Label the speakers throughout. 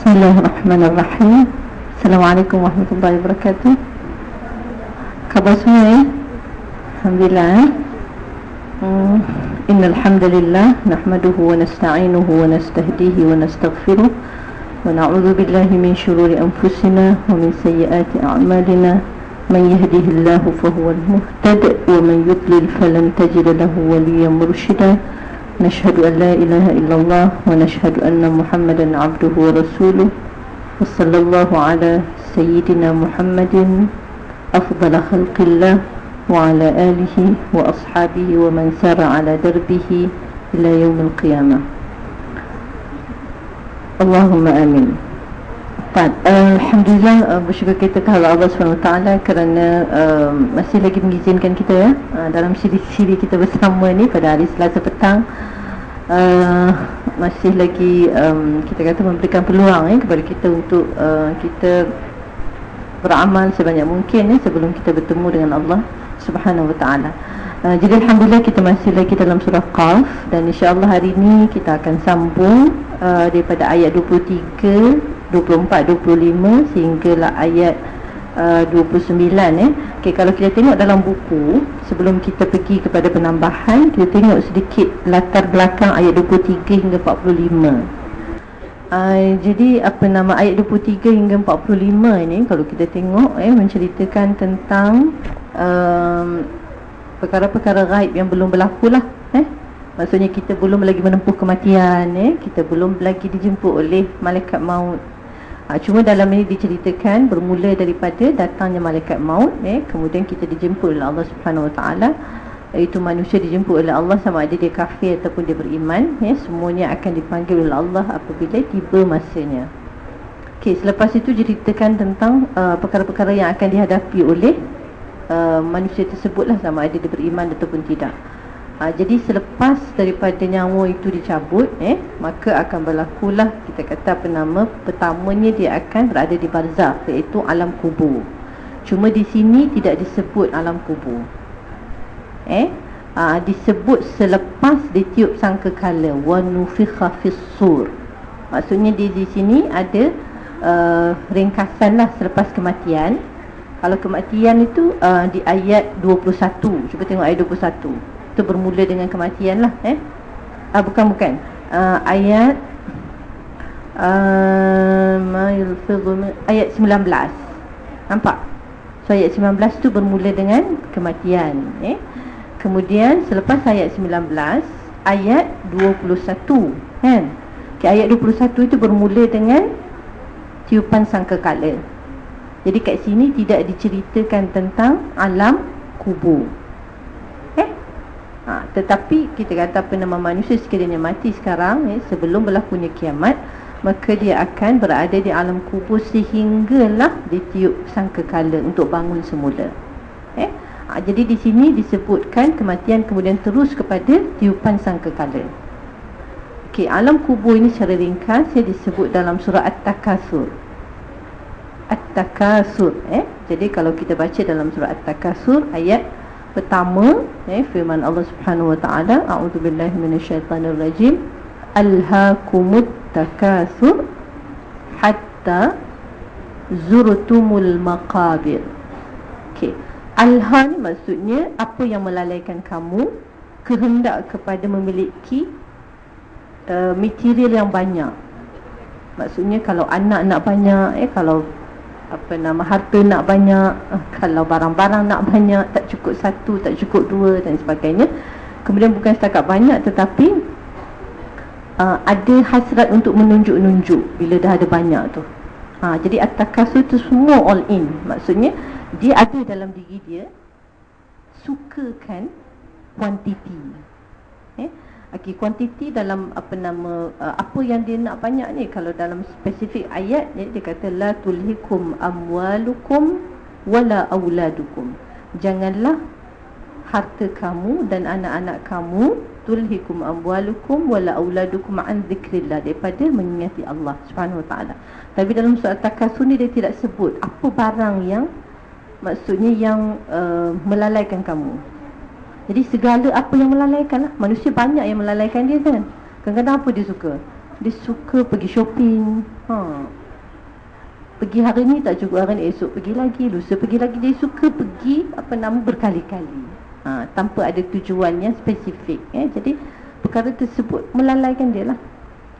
Speaker 1: Bismillahirrahmanirrahim Assalamualaikum warahmatullahi wabarakatuh Khabar semua ya Alhamdulillah. Ya hmm. Innalhamdulillah Nahmaduhu wa nasta'inuhu wa nastahdihi wa nastaghfiruh. Wa na'udhu billahi min syururi anfusina Wa min sayyiyati a'malina. Man yahdihillahu fahuwa al-muhtad Wa man yudlil falan tajida lahu waliyan murshida نشهد أن لا إله إلا الله ونشهد أن محمدا عبده ورسوله وصلى الله على سيدنا محمد أفضل خلق الله وعلى آله وأصحابه ومن سار على دربه إلى يوم القيامة. اللهم آمين. Uh, Alhamdulillah uh, bersyukur kita kepada Allah SWT kerana uh, masih lagi mengizinkan kita ya uh, dalam siri-siri kita bersama ni pada hari Selasa petang uh, masih lagi um, kita kata memberikan peluang ya kepada kita untuk uh, kita beramal sebanyak mungkin ya sebelum kita bertemu dengan Allah Subhanahu Taala. Uh, jadi Alhamdulillah kita masih lagi dalam surah Qaf dan insyaAllah hari ini kita akan sambung uh, daripada ayat 23 24-25 sehinggalah ayat uh, 29 eh. Okay, kalau kita tengok dalam buku sebelum kita pergi kepada penambahan kita tengok sedikit latar belakang ayat 23 hingga 45 Uh, jadi apa nama ayat 23 hingga 45 ni kalau kita tengok eh menceritakan tentang um, perkara-perkara gaib yang belum berlaku lah eh. Maksudnya kita belum lagi menempuh kematian eh. Kita belum lagi dijemput oleh malaikat maut Ha, cuma dalam ini diceritakan bermula daripada datangnya malaikat maut eh, kemudian kita dijemput oleh Allah Subhanahu Wa Taala. Iaitu manusia dijemput oleh Allah sama ada dia kafir ataupun dia beriman eh, semuanya akan dipanggil oleh Allah apabila tiba masanya. Okey, selepas itu diceritakan tentang uh, perkara-perkara yang akan dihadapi oleh uh, manusia tersebutlah sama ada dia beriman ataupun tidak Ha, jadi selepas daripada nyawa itu dicabut eh maka akan berlakulah kita kata apa nama pertamanya dia akan berada di barzakh iaitu alam kubur. Cuma di sini tidak disebut alam kubur. Eh ha, disebut selepas ditiup sangkakala wa nufikha fis-sur. Maksudnya di di sini ada uh, ringkasan lah selepas kematian. Kalau kematian itu uh, di ayat 21. Cuba tengok ayat 21 itu bermula dengan kematian lah eh? ah, bukan bukan. Uh, ayat uh, ayat 19 nampak? So ayat 19 tu bermula dengan kematian eh? kemudian selepas ayat 19 ayat 21 kan? Okay, ayat 21 itu bermula dengan tiupan sangkakala. Jadi kat sini tidak diceritakan tentang alam kubur ha, Tetapi kita kata apa nama manusia sekiranya mati sekarang eh, Sebelum berlakunya kiamat Maka dia akan berada di alam kubur Sehinggalah ditiup sangkakala untuk bangun semula eh? ha, Jadi di sini disebutkan kematian kemudian terus kepada tiupan sangkakala Okey, alam kubur ini secara ringkas Saya disebut dalam surah At-Takasur At-Takasur eh? Jadi kalau kita baca dalam surah At-Takasur Ayat pertama eh, firman Allah Subhanahu wa taala a'udzubillahi minasyaitonirrajim alhaakumut takasur hatta zurtumul maqabir. Okey. Alha ni maksudnya apa yang melalaikan kamu kehendak kepada memiliki uh, material yang banyak. Maksudnya kalau anak nak banyak eh kalau apa nama harta nak banyak uh, kalau barang-barang nak banyak tak cukup satu tak cukup dua dan sebagainya. Kemudian bukan setakat banyak tetapi uh, ada hasrat untuk menunjuk-nunjuk bila dah ada banyak tu. Ha, jadi at-takasu tu semua all in. Maksudnya dia ada dalam diri dia sukakan quantity. Eh Okey, kuantiti dalam apa nama uh, apa yang dia nak banyak ni kalau dalam spesifik ayat ni dia kata la tulhikum amwalukum wala auladukum. Janganlah harta kamu dan anak-anak kamu tulhikum amwalukum wala auladukum an zikrillah daripada mengingati Allah Subhanahu wa taala. Tapi dalam surat takasur ni dia tidak sebut apa barang yang maksudnya yang uh, melalaikan kamu. Jadi segala apa yang melalaikan lah Manusia banyak yang melalaikan dia kan Kadang-kadang apa dia suka dia suka pergi shopping ha. pergi hari ni tak cukup hari ni esok pergi lagi lusa pergi lagi dia suka pergi apa nama berkali-kali ha. tanpa ada tujuan yang spesifik eh. jadi perkara tersebut melalaikan dia lah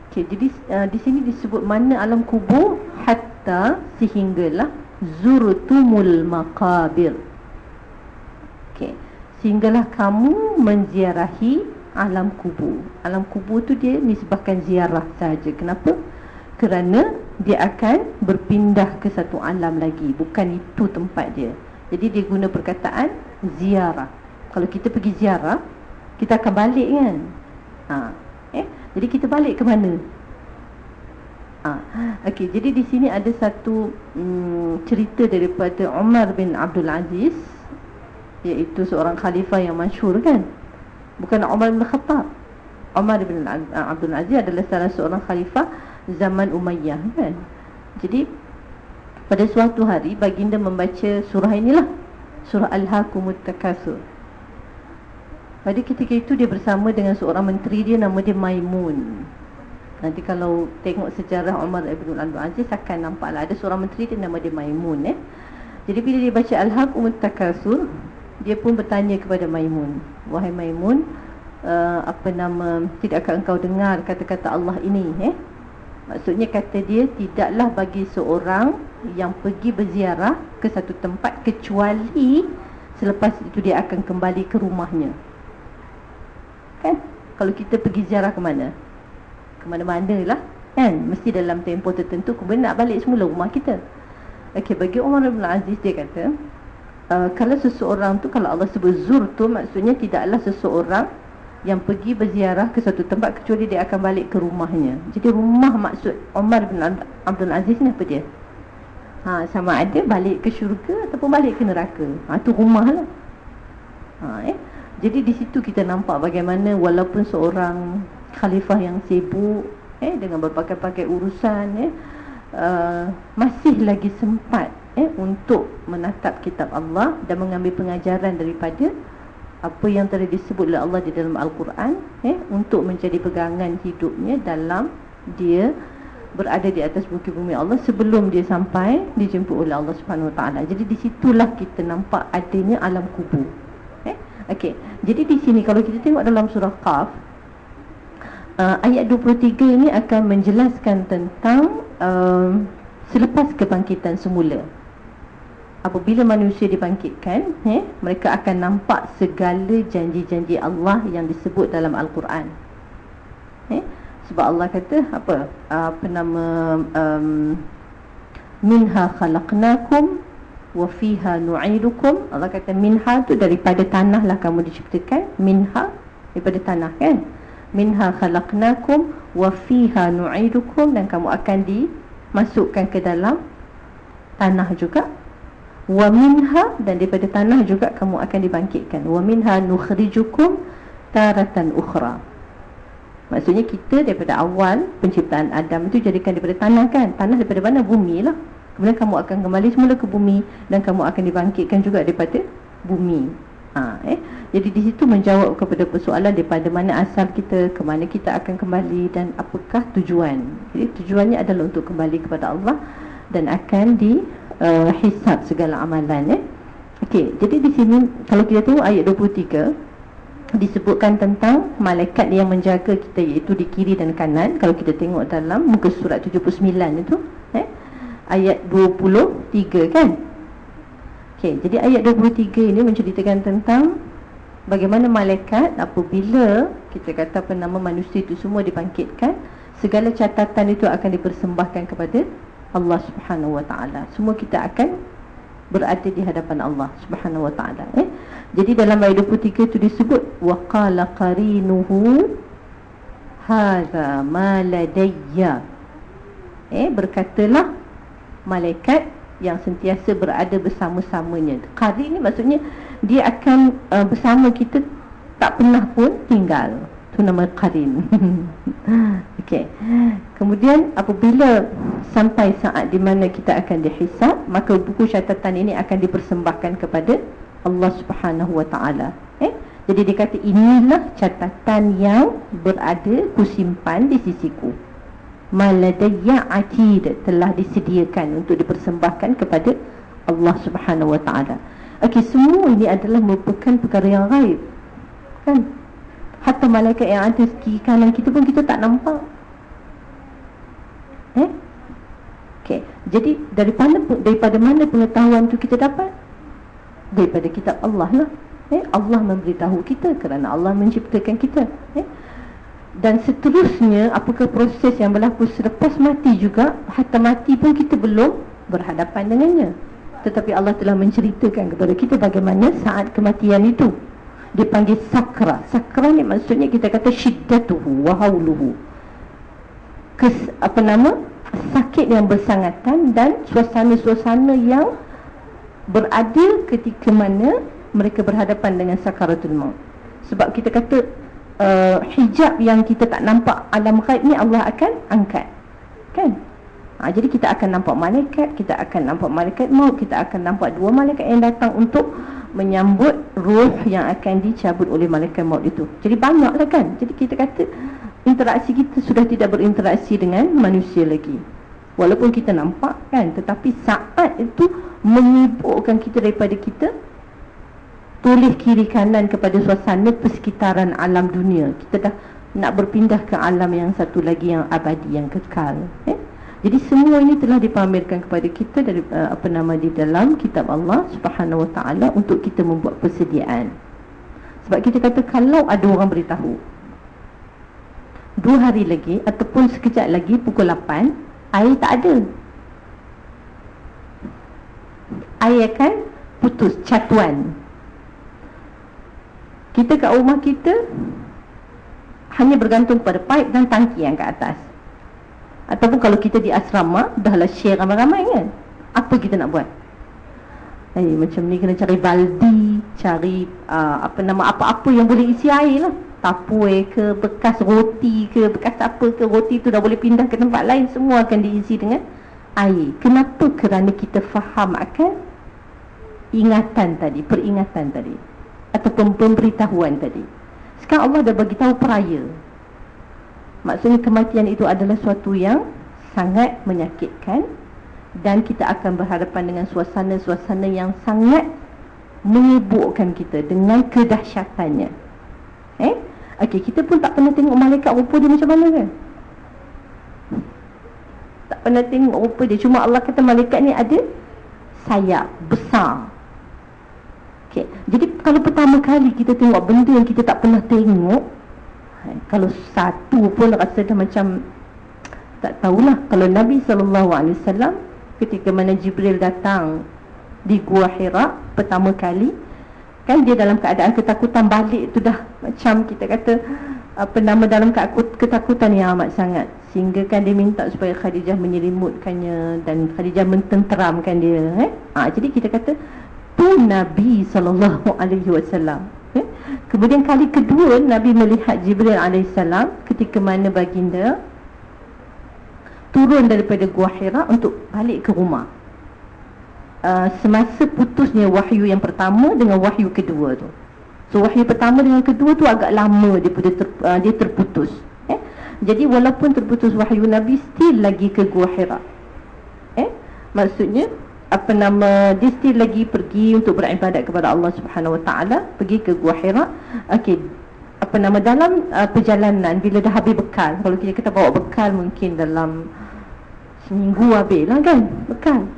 Speaker 1: okay, jadi uh, di sini disebut mana alam kubur hatta sehinggalah zurtumul maqabir okay. Sehinggalah kamu menziarahi alam kubur. Alam kubur tu dia nisbahkan ziarah saja kenapa? Kerana dia akan berpindah ke satu alam lagi. Bukan itu tempat dia. Jadi dia guna perkataan ziarah. Kalau kita pergi ziarah kita akan balik kan? Ha. Eh? Jadi kita balik ke mana? Ha. Okey jadi di sini ada satu hmm, cerita daripada Umar bin Abdul Aziz iaitu seorang khalifah yang masyhur kan? Bukan Umar bin Khattab. Umar bin Abdul Aziz adalah salah seorang khalifah zaman Umayyah kan? Jadi pada suatu hari baginda membaca surah inilah. Surah Al-Hakumut Takasur pada ketika itu dia bersama dengan seorang menteri dia nama dia Maimun. Nanti kalau tengok sejarah Umar bin Abdul Aziz akan nampaklah ada seorang menteri dia nama dia Maimun eh. Jadi bila dia baca Al-Hakumut Takasur dia pun bertanya kepada Maimun wahai Maimun uh, apa nama tidakkah engkau dengar kata-kata Allah ini eh maksudnya kata dia tidaklah bagi seorang yang pergi berziarah ke satu tempat kecuali selepas itu dia akan kembali ke rumahnya. Kan? Kalau kita pergi ziarah ke mana? Ke mana-mana lah kan? Mesti dalam tempoh tertentu kemudian nak balik semula rumah kita. Okey bagi Umar bin Aziz dia kata Uh, kalau seseorang tu kalau Allah sebut zur tu maksudnya tidaklah seseorang yang pergi berziarah ke satu tempat kecuali dia akan balik ke rumahnya. Jadi rumah maksud Umar bin Abdul Aziz ni apa dia? Ha, sama ada balik ke syurga ataupun balik ke neraka. Ha, tu rumah lah. Ha, eh? Jadi di situ kita nampak bagaimana walaupun seorang khalifah yang sibuk eh, dengan berbagai-bagai urusan eh, uh, masih lagi sempat eh, untuk menatap kitab Allah dan mengambil pengajaran daripada apa yang telah disebut oleh Allah di dalam Al-Quran eh, untuk menjadi pegangan hidupnya dalam dia berada di atas bukit bumi Allah sebelum dia sampai dijemput oleh Allah Subhanahu Wa Taala. Jadi di situlah kita nampak adanya alam kubur. Eh? Okey. Jadi di sini kalau kita tengok dalam surah Qaf uh, ayat 23 ini akan menjelaskan tentang uh, selepas kebangkitan semula apabila manusia dibangkitkan eh, mereka akan nampak segala janji-janji Allah yang disebut dalam Al-Quran. Eh, sebab Allah kata apa apa nama um, minha khalaqnakum wa fiha nu'idukum. Allah kata minha tu daripada tanah lah kamu diciptakan. Minha daripada tanah kan? Minha khalaqnakum wa fiha nu'idukum. Dan kamu akan dimasukkan ke dalam tanah juga wa minha dan daripada tanah juga kamu akan dibangkitkan. Wa minha nukhrijukum taratan ukhra. Maksudnya kita daripada awal penciptaan Adam itu jadikan daripada tanah kan? Tanah daripada mana? Bumi lah. Kemudian kamu akan kembali semula ke bumi dan kamu akan dibangkitkan juga daripada bumi. Ha, eh? jadi di situ menjawab kepada persoalan daripada mana asal kita ke mana kita akan kembali dan apakah tujuan. Jadi tujuannya adalah untuk kembali kepada Allah dan akan di uh, hisab segala amalan eh. Okey, jadi di sini kalau kita tengok ayat 23 disebutkan tentang malaikat yang menjaga kita iaitu di kiri dan kanan kalau kita tengok dalam muka surat 79 itu eh ayat 23 kan. Okey, jadi ayat 23 ini menceritakan tentang bagaimana malaikat apabila kita kata apa nama manusia itu semua dibangkitkan segala catatan itu akan dipersembahkan kepada Allah Subhanahu Wa Taala. Semua kita akan berada di hadapan Allah Subhanahu Wa Taala. Eh? Jadi dalam ayat 23 itu disebut wa qala qarinuhu hadza ma ladayya. Eh berkatalah malaikat yang sentiasa berada bersama-samanya. Qarin ni maksudnya dia akan uh, bersama kita tak pernah pun tinggal. Itu nama qarin. Okey. Kemudian apabila sampai saat di mana kita akan dihisap, maka buku catatan ini akan dipersembahkan kepada Allah Subhanahu Wa Taala. Eh? Jadi dia kata inilah catatan yang berada kusimpan di sisiku. maladayya atid telah disediakan untuk dipersembahkan kepada Allah Subhanahu wa taala. Okey, semua ini adalah merupakan perkara yang gaib. Kan? Hatta malaikat yang ada di kanan kita pun kita tak nampak. Eh? Okey, jadi daripada daripada mana pengetahuan tu kita dapat? Daripada kitab Allah lah. Eh, Allah memberitahu kita kerana Allah menciptakan kita. Eh? Dan seterusnya apakah proses yang berlaku selepas mati juga Hatta mati pun kita belum berhadapan dengannya tetapi Allah telah menceritakan kepada kita bagaimana saat kematian itu dipanggil sakra. Sakra ni maksudnya kita kata syiddatuhu wa hauluhu. Kes, apa nama? Sakit yang bersangatan dan suasana-suasana yang berada ketika mana mereka berhadapan dengan sakaratul maut. Sebab kita kata uh, hijab yang kita tak nampak alam ghaib ni Allah akan angkat. Kan Ha, jadi kita akan nampak malaikat, kita akan nampak malaikat maut, kita akan nampak dua malaikat yang datang untuk menyambut ruh yang akan dicabut oleh malaikat maut itu. Jadi banyaklah kan. Jadi kita kata interaksi kita sudah tidak berinteraksi dengan manusia lagi. Walaupun kita nampak kan, tetapi saat itu menyibukkan kita daripada kita tulis kiri kanan kepada suasana persekitaran alam dunia. Kita dah nak berpindah ke alam yang satu lagi yang abadi, yang kekal. Eh? Jadi semua ini telah dipamerkan kepada kita dari uh, apa nama di dalam kitab Allah Subhanahu Wa Taala untuk kita membuat persediaan. Sebab kita kata kalau ada orang beritahu dua hari lagi ataupun sekejap lagi pukul 8 air tak ada. Air akan putus catuan. Kita kat rumah kita hanya bergantung pada pipe dan tangki yang ke atas. Ataupun kalau kita di asrama Dahlah share ramai-ramai kan? Apa kita nak buat? Eh, Macam ni kena cari baldi Cari uh, apa nama apa-apa yang boleh isi air lah. Tapue ke bekas roti ke Bekas apa ke roti tu dah boleh pindah ke tempat lain Semua akan diisi dengan air. Kenapa? Kerana kita faham akan Ingatan tadi Peringatan tadi Ataupun pemberitahuan tadi. Sekarang Allah dah bagi tahu peraya Maksudnya kematian itu adalah suatu yang sangat menyakitkan dan kita akan berhadapan dengan suasana-suasana yang sangat menyibukkan kita dengan kedahsyatannya. Eh? Okey, kita pun tak pernah tengok malaikat rupa dia macam mana kan? Tak pernah tengok rupa dia. Cuma Allah kata malaikat ni ada sayap besar. Okey, jadi kalau pertama kali kita tengok benda yang kita tak pernah tengok, kalau satu pun rasa dah macam tak tahulah kalau Nabi SAW ketika mana Jibril datang di Gua Hira pertama kali kan dia dalam keadaan ketakutan balik tu dah macam kita kata apa nama dalam ketakutan yang amat sangat sehingga kan dia minta supaya Khadijah menyelimutkannya dan Khadijah mententeramkan dia eh? ha, jadi kita kata tu Nabi SAW Eh? Kemudian kali kedua Nabi melihat Jibril AS ketika mana baginda turun daripada Gua Hira untuk balik ke rumah. Uh, semasa putusnya wahyu yang pertama dengan wahyu kedua tu. So wahyu pertama dengan kedua tu agak lama dia, ter, uh, dia terputus. Eh? Jadi walaupun terputus wahyu Nabi still lagi ke Gua Hira. Eh? Maksudnya apa nama dia still lagi pergi untuk beribadat kepada Allah Subhanahu Wa Taala pergi ke Gua Hira. Okey apa nama dalam uh, perjalanan bila dah habis bekal kalau kita kita bawa bekal mungkin dalam seminggu habis lah kan bekal.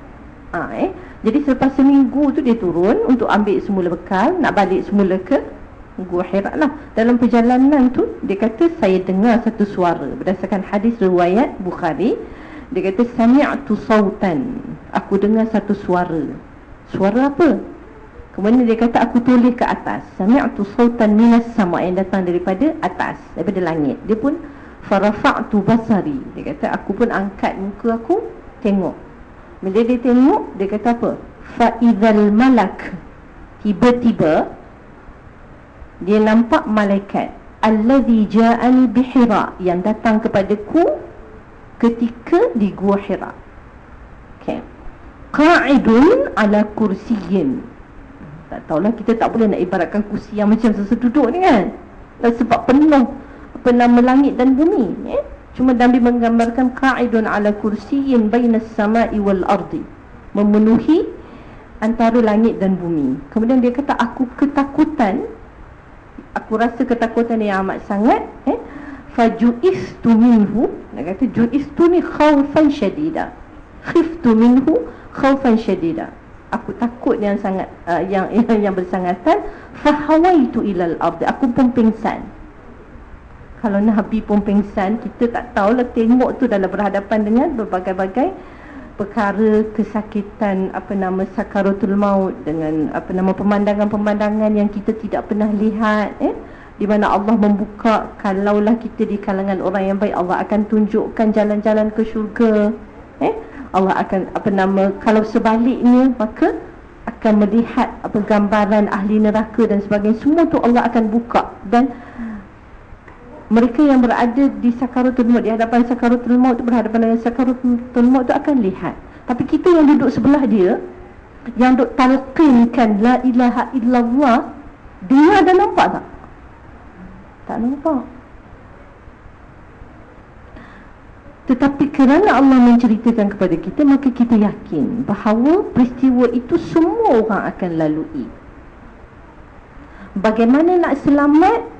Speaker 1: Ha, eh. Jadi selepas seminggu tu dia turun untuk ambil semula bekal nak balik semula ke Gua Hira lah. Dalam perjalanan tu dia kata saya dengar satu suara berdasarkan hadis riwayat Bukhari dia kata sami'tu sautan. Aku dengar satu suara. Suara apa? Kemudian dia kata aku tulis ke atas. Sami'tu sautan minas sama yang datang daripada atas, daripada langit. Dia pun farafa'tu basari. Dia kata aku pun angkat muka aku tengok. Bila dia tengok, dia kata apa? Fa'idhal malak. Tiba-tiba dia nampak malaikat alladhi ja'ani bihira yang datang kepadaku ketika di Gua Hira. Okay. Qa'idun ala kursiyin. Tak tahulah kita tak boleh nak ibaratkan kursi yang macam seseduduk ni kan. Sebab penuh apa nama langit dan bumi. Eh? Cuma Nabi menggambarkan Qa'idun ala kursiyin bainas sama'i wal ardi Memenuhi antara langit dan bumi Kemudian dia kata aku ketakutan Aku rasa ketakutan yang amat sangat eh? Faju'istu minhu Dia kata ju'istu ni khawfan syadida. Khiftu minhu khawfan syadida. Aku takut yang sangat uh, yang, yang yang bersangatan Fahawaitu ilal ardi Aku pun pingsan. Kalau Nabi pun pingsan kita tak tahulah tengok tu dalam berhadapan dengan berbagai-bagai perkara kesakitan apa nama sakaratul maut dengan apa nama pemandangan-pemandangan yang kita tidak pernah lihat eh di mana Allah membuka kalaulah kita di kalangan orang yang baik. Allah akan tunjukkan jalan-jalan ke syurga. Eh? Allah akan apa nama kalau sebaliknya maka akan melihat apa gambaran ahli neraka dan sebagainya. Semua tu Allah akan buka. Dan mereka yang berada di sakaratul maut di hadapan sakaratul maut tu berhadapan dengan sakaratul maut tu akan lihat. Tapi kita yang duduk sebelah dia yang duk talqinkan la ilaha illallah dia ada nampak tak tak nampak tetapi kerana Allah menceritakan kepada kita maka kita yakin bahawa peristiwa itu semua orang akan lalui bagaimana nak selamat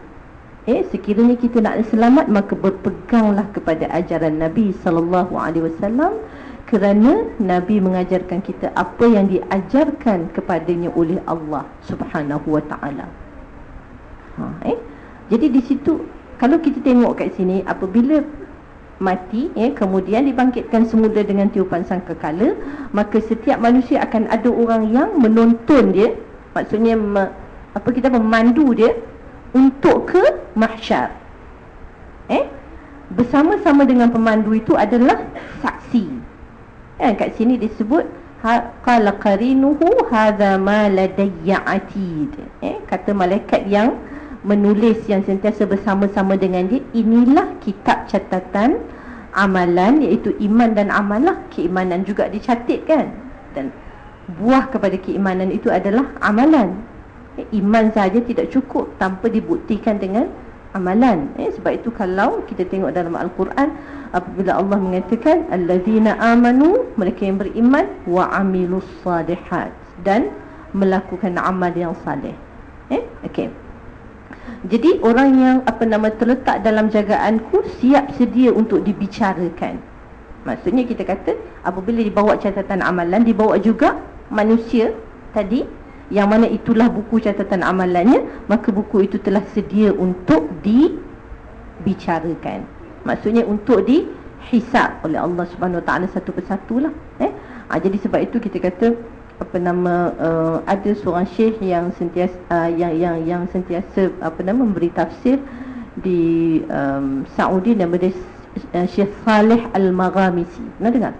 Speaker 1: Eh, sekiranya kita nak selamat maka berpeganglah kepada ajaran Nabi sallallahu alaihi wasallam kerana Nabi mengajarkan kita apa yang diajarkan kepadanya oleh Allah Subhanahu wa taala. Ha, eh? Jadi di situ kalau kita tengok kat sini apabila mati eh kemudian dibangkitkan semula dengan tiupan sangkakala maka setiap manusia akan ada orang yang menonton dia maksudnya me, apa kita memandu dia untuk ke mahsyar. Eh? Bersama-sama dengan pemandu itu adalah saksi. Eh, kat sini disebut ha, qala qarinuhu hadha ma ladayya atid. Eh, kata malaikat yang menulis yang sentiasa bersama-sama dengan dia inilah kitab catatan amalan iaitu iman dan amalah keimanan juga dicatat kan dan buah kepada keimanan itu adalah amalan. Eh, iman saja tidak cukup tanpa dibuktikan dengan amalan. Eh, sebab itu kalau kita tengok dalam al-Quran apabila Allah mengatakan allazina amanu mereka yang beriman wa amilus salihat dan melakukan amal yang saleh. Eh okey jadi orang yang apa nama terletak dalam jagaanku siap sedia untuk dibicarakan. Maksudnya kita kata apabila dibawa catatan amalan dibawa juga manusia tadi yang mana itulah buku catatan amalannya maka buku itu telah sedia untuk dibicarakan. Maksudnya untuk dihisap oleh Allah Subhanahu Wa Taala satu persatu lah eh? Ha, jadi sebab itu kita kata apa nama uh, ada seorang syekh yang sentiasa uh, yang yang yang sentiasa apa nama memberi tafsir di um, Saudi nama dia uh, Syekh Saleh Al-Maghamisi pernah dengar?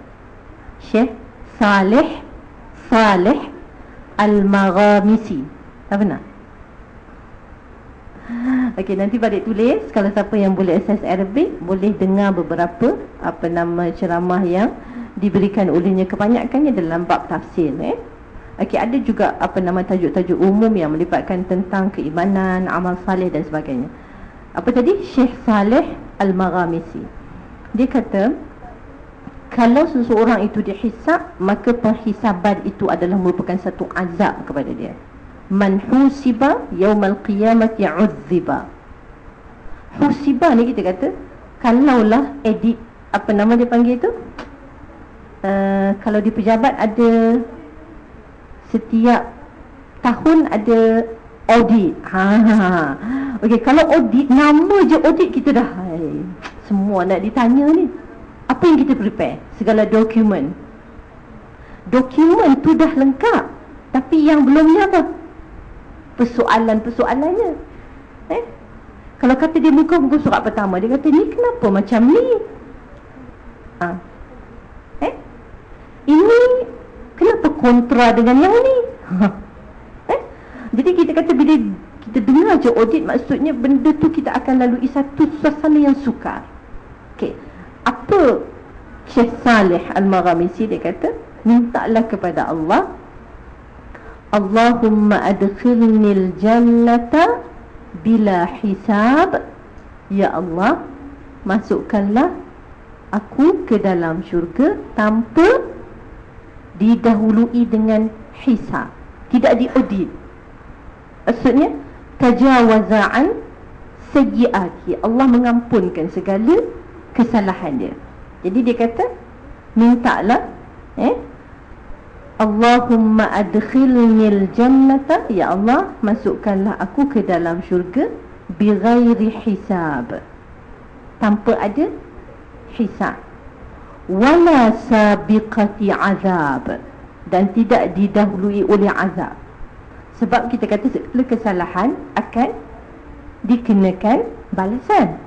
Speaker 1: Syekh Saleh Saleh Al-Maghamisi Tak pernah? Okey, nanti balik tulis. Kalau siapa yang boleh akses Arabic Boleh dengar beberapa Apa nama ceramah yang Diberikan olehnya. Kebanyakannya dalam bab tafsir eh? Okey, ada juga Apa nama tajuk-tajuk umum Yang melibatkan tentang keimanan Amal saleh dan sebagainya. Apa tadi? Syekh Saleh Al-Maghamisi Dia kata kalau seseorang itu dihisap maka penghisaban itu adalah merupakan satu azab kepada dia. Man husiba yaumal qiyamati uzziba husiba ni kita kata kalaulah edit apa nama dia panggil itu uh, kalau di pejabat ada setiap tahun ada audit ha okey kalau audit nama je audit kita dah hai, semua nak ditanya ni apa yang kita prepare? Segala dokumen. Dokumen tu dah lengkap. Tapi yang belum ni apa? Persoalan-persoalannya. Eh? Kalau kata dia muka muka surat pertama, dia kata ni kenapa macam ni? Ha. Eh? Ini kenapa kontra dengan yang ni? eh? Jadi kita kata bila kita dengar je audit maksudnya benda tu kita akan lalui satu suasana yang sukar. Okey apa Syekh Saleh Al-Maghamisi dia kata mintalah kepada Allah Allahumma adkhilnil jannata bila hisab ya Allah masukkanlah aku ke dalam syurga tanpa didahului dengan hisab. Tidak diaudit maksudnya tajawaza'an sayyiati. Allah mengampunkan segala kesalahan dia. Jadi dia kata mintalah eh Allahumma adkhilnil jannata ya Allah masukkanlah aku ke dalam syurga bighairi hisab. Tanpa ada hisab wala sabiqati azab. Dan tidak didahului oleh azab. Sebab kita kata segala kesalahan akan dikenakan balasan.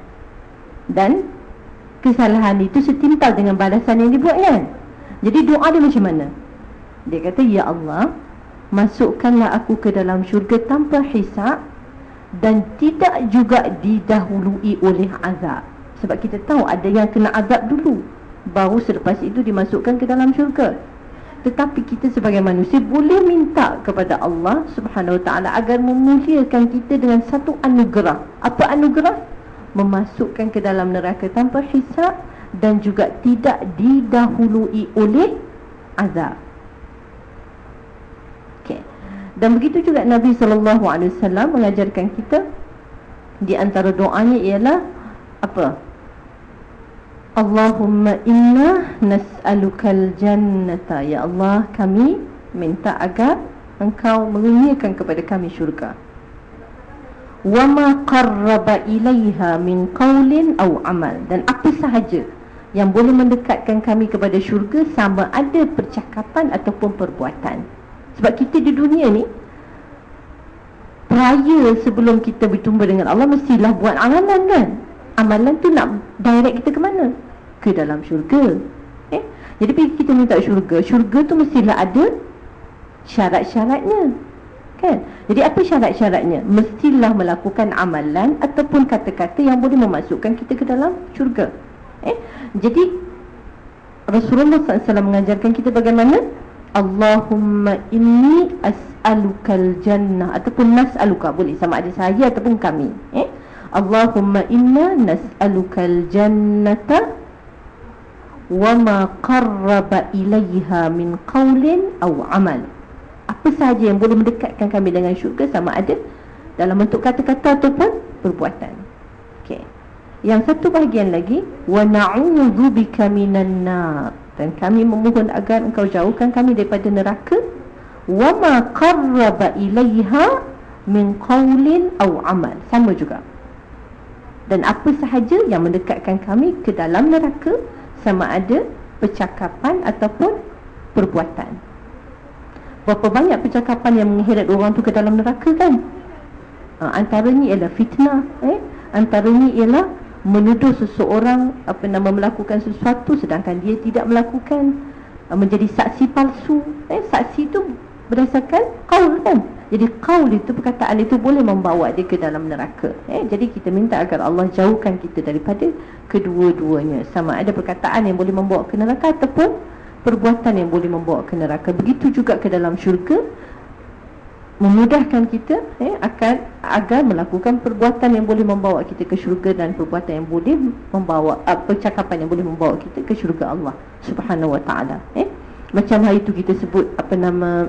Speaker 1: Dan kesalahan itu setimpal dengan balasan yang dibuat kan? Jadi doa dia macam mana? Dia kata ya Allah masukkanlah aku ke dalam syurga tanpa hisab dan tidak juga didahului oleh azab. Sebab kita tahu ada yang kena azab dulu Baru selepas itu dimasukkan ke dalam syurga Tetapi kita sebagai manusia Boleh minta kepada Allah Subhanahu Taala Agar memuliakan kita dengan satu anugerah Apa anugerah? Memasukkan ke dalam neraka tanpa hisap Dan juga tidak didahului oleh azab okay. Dan begitu juga Nabi SAW mengajarkan kita Di antara doanya ialah Apa? Allahumma inna nas'alukal jannata Ya Allah kami minta agar engkau mengurniakan kepada kami syurga. Wa ma qarraba ilaiha min qawlin aw amal. Dan apa sahaja yang boleh mendekatkan kami kepada syurga Sama ada percakapan ataupun perbuatan. Sebab kita di dunia ni Peraya sebelum kita bertumbuh dengan Allah Mestilah buat amalan kan? Amalan tu nak direct kita ke mana? Ke dalam syurga eh? Jadi bila kita minta syurga Syurga tu mestilah ada Syarat-syaratnya kan? Jadi apa syarat-syaratnya? Mestilah melakukan amalan Ataupun kata-kata yang boleh memasukkan kita ke dalam syurga eh? Jadi Rasulullah SAW mengajarkan kita bagaimana Allahumma inni as'alukal jannah Ataupun nas'aluka Boleh sama ada saya ataupun kami eh? Allahumma inna nas'alukal jannata wama qarraba ilaiha min qawlin aw amal apa sahaja yang boleh mendekatkan kami dengan syurga sama ada dalam bentuk kata-kata ataupun perbuatan. Okey. Yang satu bahagian lagi wa na'udzu bika minan nar dan kami memohon agar engkau jauhkan kami daripada neraka. wama qarraba ilaiha min qawlin aw amal sama juga. Dan apa sahaja yang mendekatkan kami ke dalam neraka sama ada percakapan ataupun perbuatan berapa banyak percakapan yang mengheret orang tu ke dalam neraka kan ha, antaranya ialah fitnah eh? antaranya ialah menuduh seseorang apa nama melakukan sesuatu sedangkan dia tidak melakukan ha, menjadi saksi palsu eh? saksi tu berdasarkan kaul kan jadi kaul itu perkataan itu boleh membawa dia ke dalam neraka. Eh, jadi kita minta agar Allah jauhkan kita daripada kedua-duanya. Sama ada perkataan yang boleh membawa ke neraka ataupun perbuatan yang boleh membawa ke neraka. Begitu juga ke dalam syurga memudahkan kita eh, akan agar melakukan perbuatan yang boleh membawa kita ke syurga dan perbuatan yang boleh membawa uh, percakapan yang boleh membawa kita ke syurga Allah Subhanahu wa taala. Eh, macam hari itu kita sebut apa nama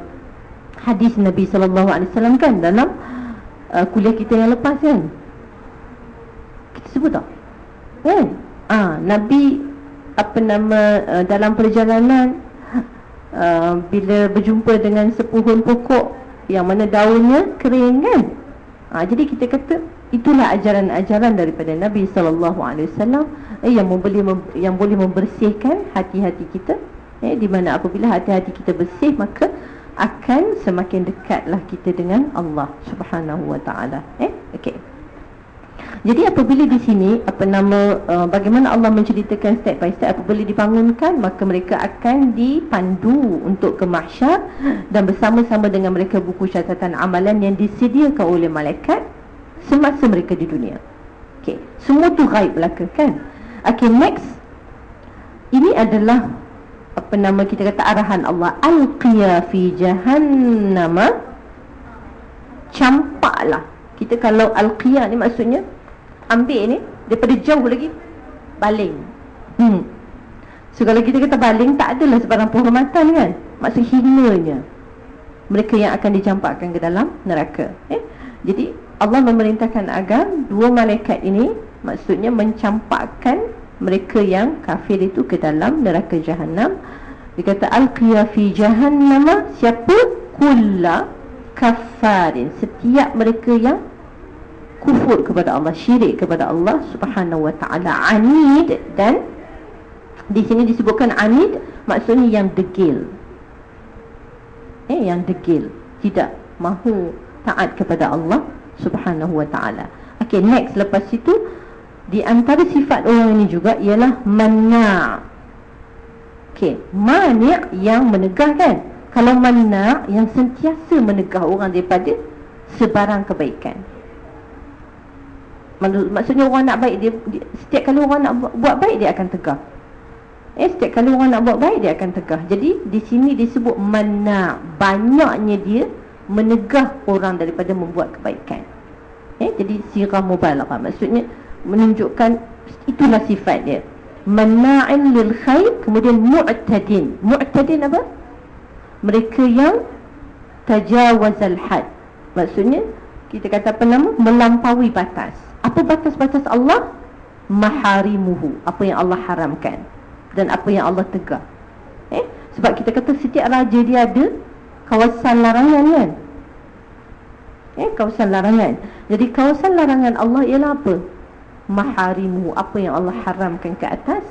Speaker 1: hadis Nabi wasallam kan dalam uh, kuliah kita yang lepas kan? Kita sebut tak? Kan? Ah Nabi apa nama uh, dalam perjalanan uh, bila berjumpa dengan sepuhun pokok yang mana daunnya kering kan? Ah jadi kita kata itulah ajaran-ajaran daripada Nabi wasallam eh, yang boleh yang boleh membersihkan hati-hati kita. Eh di mana apabila hati-hati kita bersih maka akan semakin dekatlah kita dengan Allah Subhanahu wa taala. Eh, okey. Jadi apabila di sini apa nama uh, bagaimana Allah menceritakan step by step apabila dibangunkan maka mereka akan dipandu untuk ke mahsyar dan bersama-sama dengan mereka buku catatan amalan yang disediakan oleh malaikat semasa mereka di dunia. Okey, semua tu gaib belaka kan? Okey, next ini adalah apa nama kita kata arahan Allah. Alqiya fi jahannama. Campaklah. Kita kalau alqiya ni maksudnya ambil ni daripada jauh lagi baling. Hmm. So kalau kita kata baling tak adalah sebarang penghormatan kan? Maksud hinanya. Mereka yang akan dicampakkan ke dalam neraka. Eh? Jadi Allah memerintahkan agar dua malaikat ini Maksudnya mencampakkan mereka yang kafir itu ke dalam neraka jahanam Dia kata Al-Qiyah fi jahannama Siapa? Kulla kafarin Setiap mereka yang kufur kepada Allah Syirik kepada Allah subhanahu wa ta'ala Anid dan di sini disebutkan anid maksudnya yang degil. Eh yang degil, tidak mahu taat kepada Allah Subhanahu wa taala. Okey, next lepas itu di antara sifat orang ini juga ialah manna. Okey, mani' yang menegahkan. Kalau manna' yang sentiasa menegah orang daripada sebarang kebaikan. Maksudnya orang nak baik dia, dia setiap kali orang nak buat baik dia akan tegak. Eh, setiap kali orang nak buat baik dia akan tegah. Jadi di sini disebut mana banyaknya dia menegah orang daripada membuat kebaikan. Eh, jadi sirah mubalagha maksudnya menunjukkan itulah sifat dia. Mana'in lil khair kemudian mu'tadin. Mu'tadin apa? Mereka yang tajawazal had. Maksudnya kita kata apa nama? Melampaui batas. Apa batas-batas Allah? Maharimuhu. Apa yang Allah haramkan dan apa yang Allah tegak. Eh? Sebab kita kata setiap raja dia ada kawasan larangan kan? Eh, kawasan larangan. Jadi kawasan larangan Allah ialah apa? Maharimu, apa yang Allah haramkan ke atas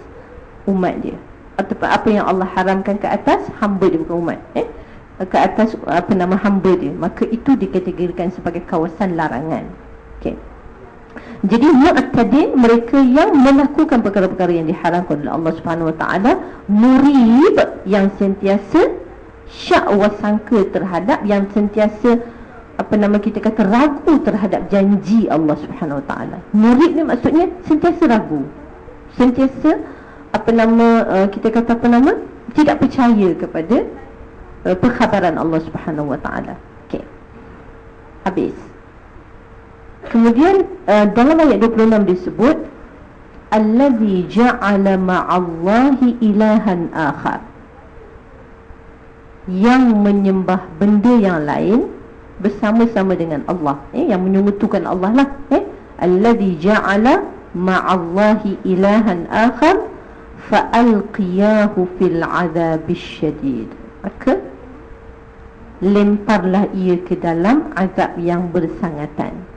Speaker 1: umat dia. Ataupun apa yang Allah haramkan ke atas hamba dia bukan umat. Eh? Ke atas apa nama hamba dia. Maka itu dikategorikan sebagai kawasan larangan. Okey. Jadi mu'tadin mereka yang melakukan perkara-perkara yang diharamkan oleh Allah Subhanahu Wa Taala, murib yang sentiasa syak wasangka terhadap yang sentiasa apa nama kita kata ragu terhadap janji Allah Subhanahu Wa Taala. Murib ni maksudnya sentiasa ragu. Sentiasa apa nama uh, kita kata apa nama? tidak percaya kepada uh, perkhabaran Allah Subhanahu Wa Taala. Okey. Habis. Kemudian uh, dalam ayat 26 disebut allazi ja'ala ma'allahi ilahan akhar yang menyembah benda yang lain bersama-sama dengan Allah. Eh yang menyekutukan Allah lah eh. Allazi ja'ala ma'allahi ilahan akhar fa'alqiyahu fil 'adzabish syadid. Maka lemparlah ia ke dalam azab yang bersangatan.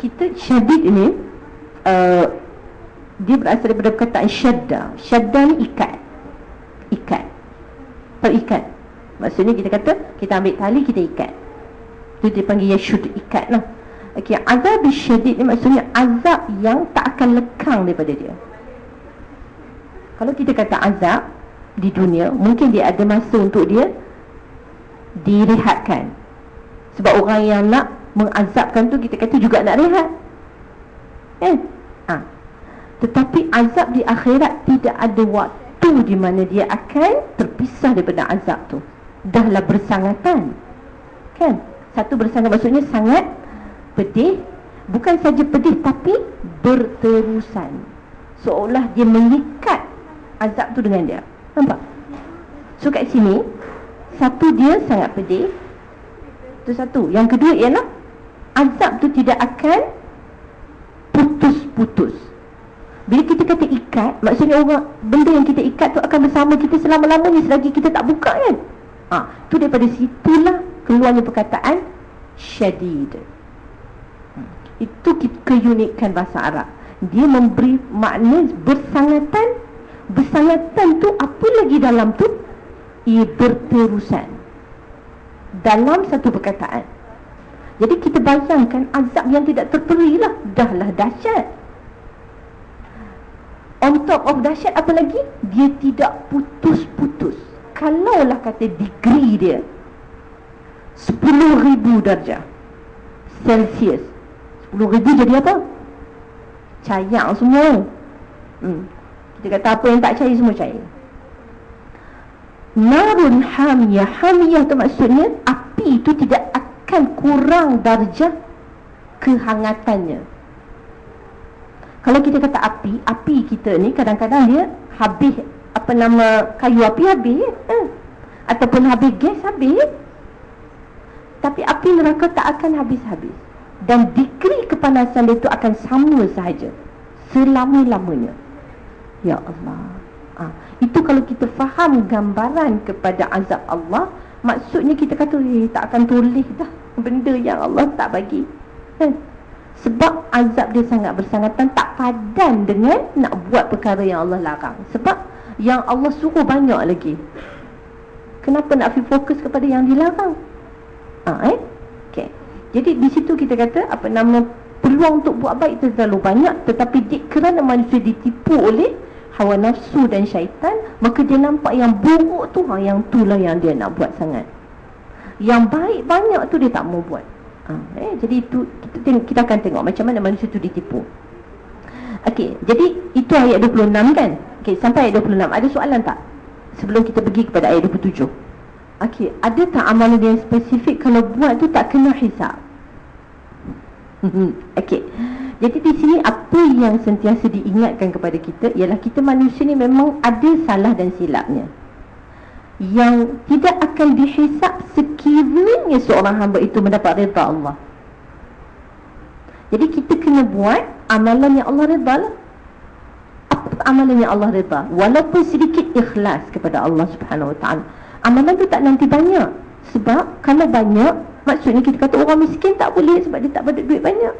Speaker 1: Kita syadid ini uh, dia berasal daripada perkataan syadda. Syadda ni ikat. Ikat. Terikat maksudnya kita kata kita ambil tali kita ikat. Itu dipanggil yashud ikat lah. Okay, azab syadid ni maksudnya azab yang tak akan lekang daripada dia. Kalau kita kata azab di dunia mungkin dia ada masa untuk dia direhatkan. Sebab orang yang nak mengazabkan tu kita kata juga nak rehat. Eh? Ha. tetapi azab di akhirat tidak ada waktu di mana dia akan terpisah daripada azab tu dahlah bersangatan kan? Satu bersangat maksudnya sangat pedih. Bukan saja pedih tapi berterusan. Seolah dia mengikat azab tu dengan dia. Nampak? So kat sini satu dia sangat pedih. Itu satu. Yang kedua ialah azab tu tidak akan putus-putus. Bila kita kata ikat, maksudnya orang benda yang kita ikat tu akan bersama kita selama-lamanya selagi kita tak buka kan? Ha, tu daripada situlah keluarnya perkataan syadid. Hmm. Itu keunikan bahasa Arab. Dia memberi makna bersangatan. Bersangatan tu apa lagi dalam tu? Ia berterusan. Dalam satu perkataan. Jadi kita bayangkan azab yang tidak terperi lah Dahlah dahsyat On top of dahsyat apa lagi? Dia tidak putus-putus Kalaulah kata degree dia 10,000 darjah Celsius. 10,000 jadi apa? Cair semua. Hmm. Kita kata apa yang tak cair semua cair. Narun hamiyah. Hamiyah tu maksudnya Api itu tidak akan kurang darjah kehangatannya.
Speaker 2: Kalau kita kata api api kita ni kadang-kadang dia habis apa nama kayu api habis eh? ataupun habis gas habis tapi api neraka tak akan habis-habis dan degree kepanasan dia tu akan sama sahaja selama-lamanya ya Allah ha. itu kalau kita faham gambaran kepada azab Allah maksudnya kita kata eh, tak akan tulis dah benda yang Allah tak bagi eh. sebab azab dia sangat bersangatan tak padan dengan nak buat perkara yang Allah larang sebab yang Allah suruh banyak lagi kenapa nak fokus kepada yang dilarang ha, eh? okay. Jadi di situ kita kata apa nama peluang untuk buat baik itu terlalu banyak tetapi di, kerana manusia ditipu oleh hawa nafsu dan syaitan maka dia nampak yang buruk tu ha, yang itulah yang dia nak buat sangat. Yang baik banyak tu dia tak mau buat. Ha, eh? Jadi itu kita, kita akan tengok macam mana manusia tu ditipu. Okey, jadi itu ayat 26 kan? Okey, sampai ayat 26 ada soalan tak? Sebelum kita pergi kepada ayat 27. Okey, ada tak amalan yang spesifik kalau buat tu tak kena hisap? Okey. Jadi di sini apa yang sentiasa diingatkan kepada kita ialah kita manusia ni memang ada salah dan silapnya. Yang tidak akan dihisap sekiranya seorang hamba itu mendapat redha Allah. Jadi kita kena buat amalan yang Allah redha lah. Apa amalan yang Allah redha? Walaupun sedikit ikhlas kepada Allah Subhanahu Taala amalan tu tak nanti banyak sebab kalau banyak maksudnya kita kata orang miskin tak boleh sebab dia tak ada duit banyak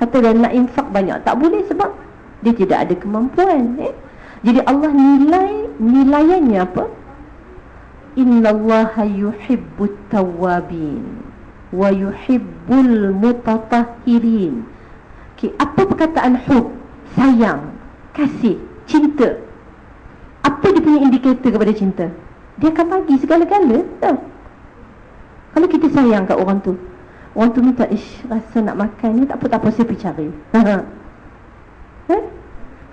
Speaker 2: kata dia nak infak banyak tak boleh sebab dia tidak ada kemampuan eh? jadi Allah nilai nilaiannya apa innallaha yuhibbut tawabin wa yuhibbul mutatahhirin. Okay, apa perkataan hub? Sayang kasih cinta. Apa dia punya indikator kepada cinta? Dia akan bagi segala-gala tahu kalau kita sayang kat orang tu orang tu minta ish rasa nak makan ni tak apa tak apa saya pergi cari. Eh?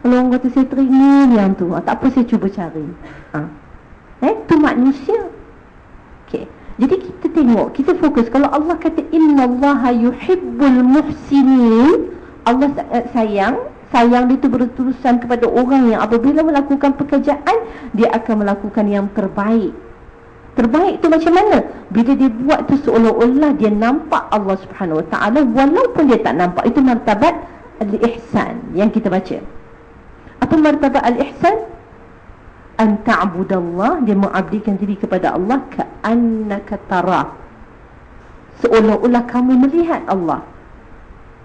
Speaker 2: kalau orang kata saya teringin yang tu. Ah, tak apa saya cuba cari. Ha. eh? Tu manusia jadi kita tengok kita fokus. Kalau Allah kata innallaha yuhibbul muhsinin Allah sayang sayang dia itu berterusan kepada orang yang apabila melakukan pekerjaan dia akan melakukan yang terbaik. Terbaik itu macam mana? Bila dia buat tu seolah-olah dia nampak Allah Subhanahu Wa Taala walaupun dia tak nampak. Itu martabat al-ihsan yang kita baca. Apa martabat al-ihsan an ta'budallah dia mengabdikan diri kepada Allah ka'annaka tara seolah-olah kamu melihat Allah.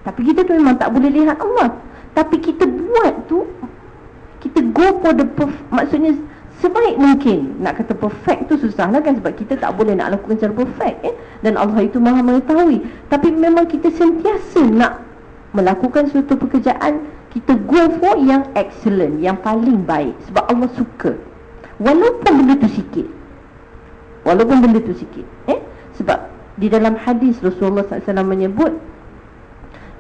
Speaker 2: Tapi kita tu memang tak boleh lihat Allah. Tapi kita buat tu Kita go for the perf- Maksudnya Sebaik mungkin. Nak kata perfect tu susah lah kan Sebab kita tak boleh nak lakukan secara perfect eh? Dan Allah itu maha mengetahui. Tapi memang kita sentiasa nak Melakukan suatu pekerjaan Kita go for yang excellent Yang paling baik. Sebab Allah suka. Walaupun benda tu sikit. Walaupun benda tu sikit eh? Sebab di dalam hadis Rasulullah SAW menyebut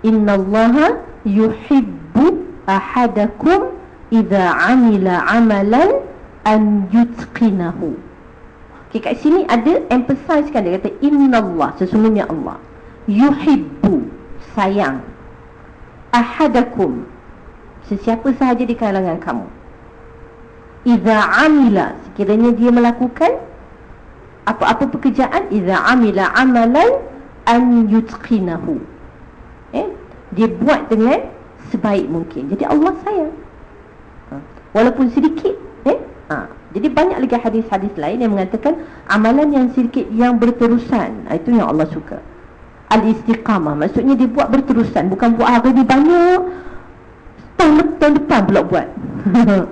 Speaker 2: Inna Allah yuhibbu ahadakum idza amila amalan an yutqinahu. Okay, kat sini ada emphasize kan dia kata inna Allah sesungguhnya Allah. Yuhibbu sayang. Ahadakum sesiapa sahaja di kalangan kamu idza amila sekiranya dia melakukan apa-apa pekerjaan idza amila amalan an yutqinahu eh, dia buat dengan sebaik mungkin. Jadi Allah sayang. Ha. Walaupun sedikit, eh? Ha. Jadi banyak lagi hadis-hadis lain yang mengatakan amalan yang sedikit yang berterusan. Ha, itu yang Allah suka. Al-istiqamah. Maksudnya dia buat berterusan. Bukan buat hari ni banyak. Tahun, tahun depan pula buat.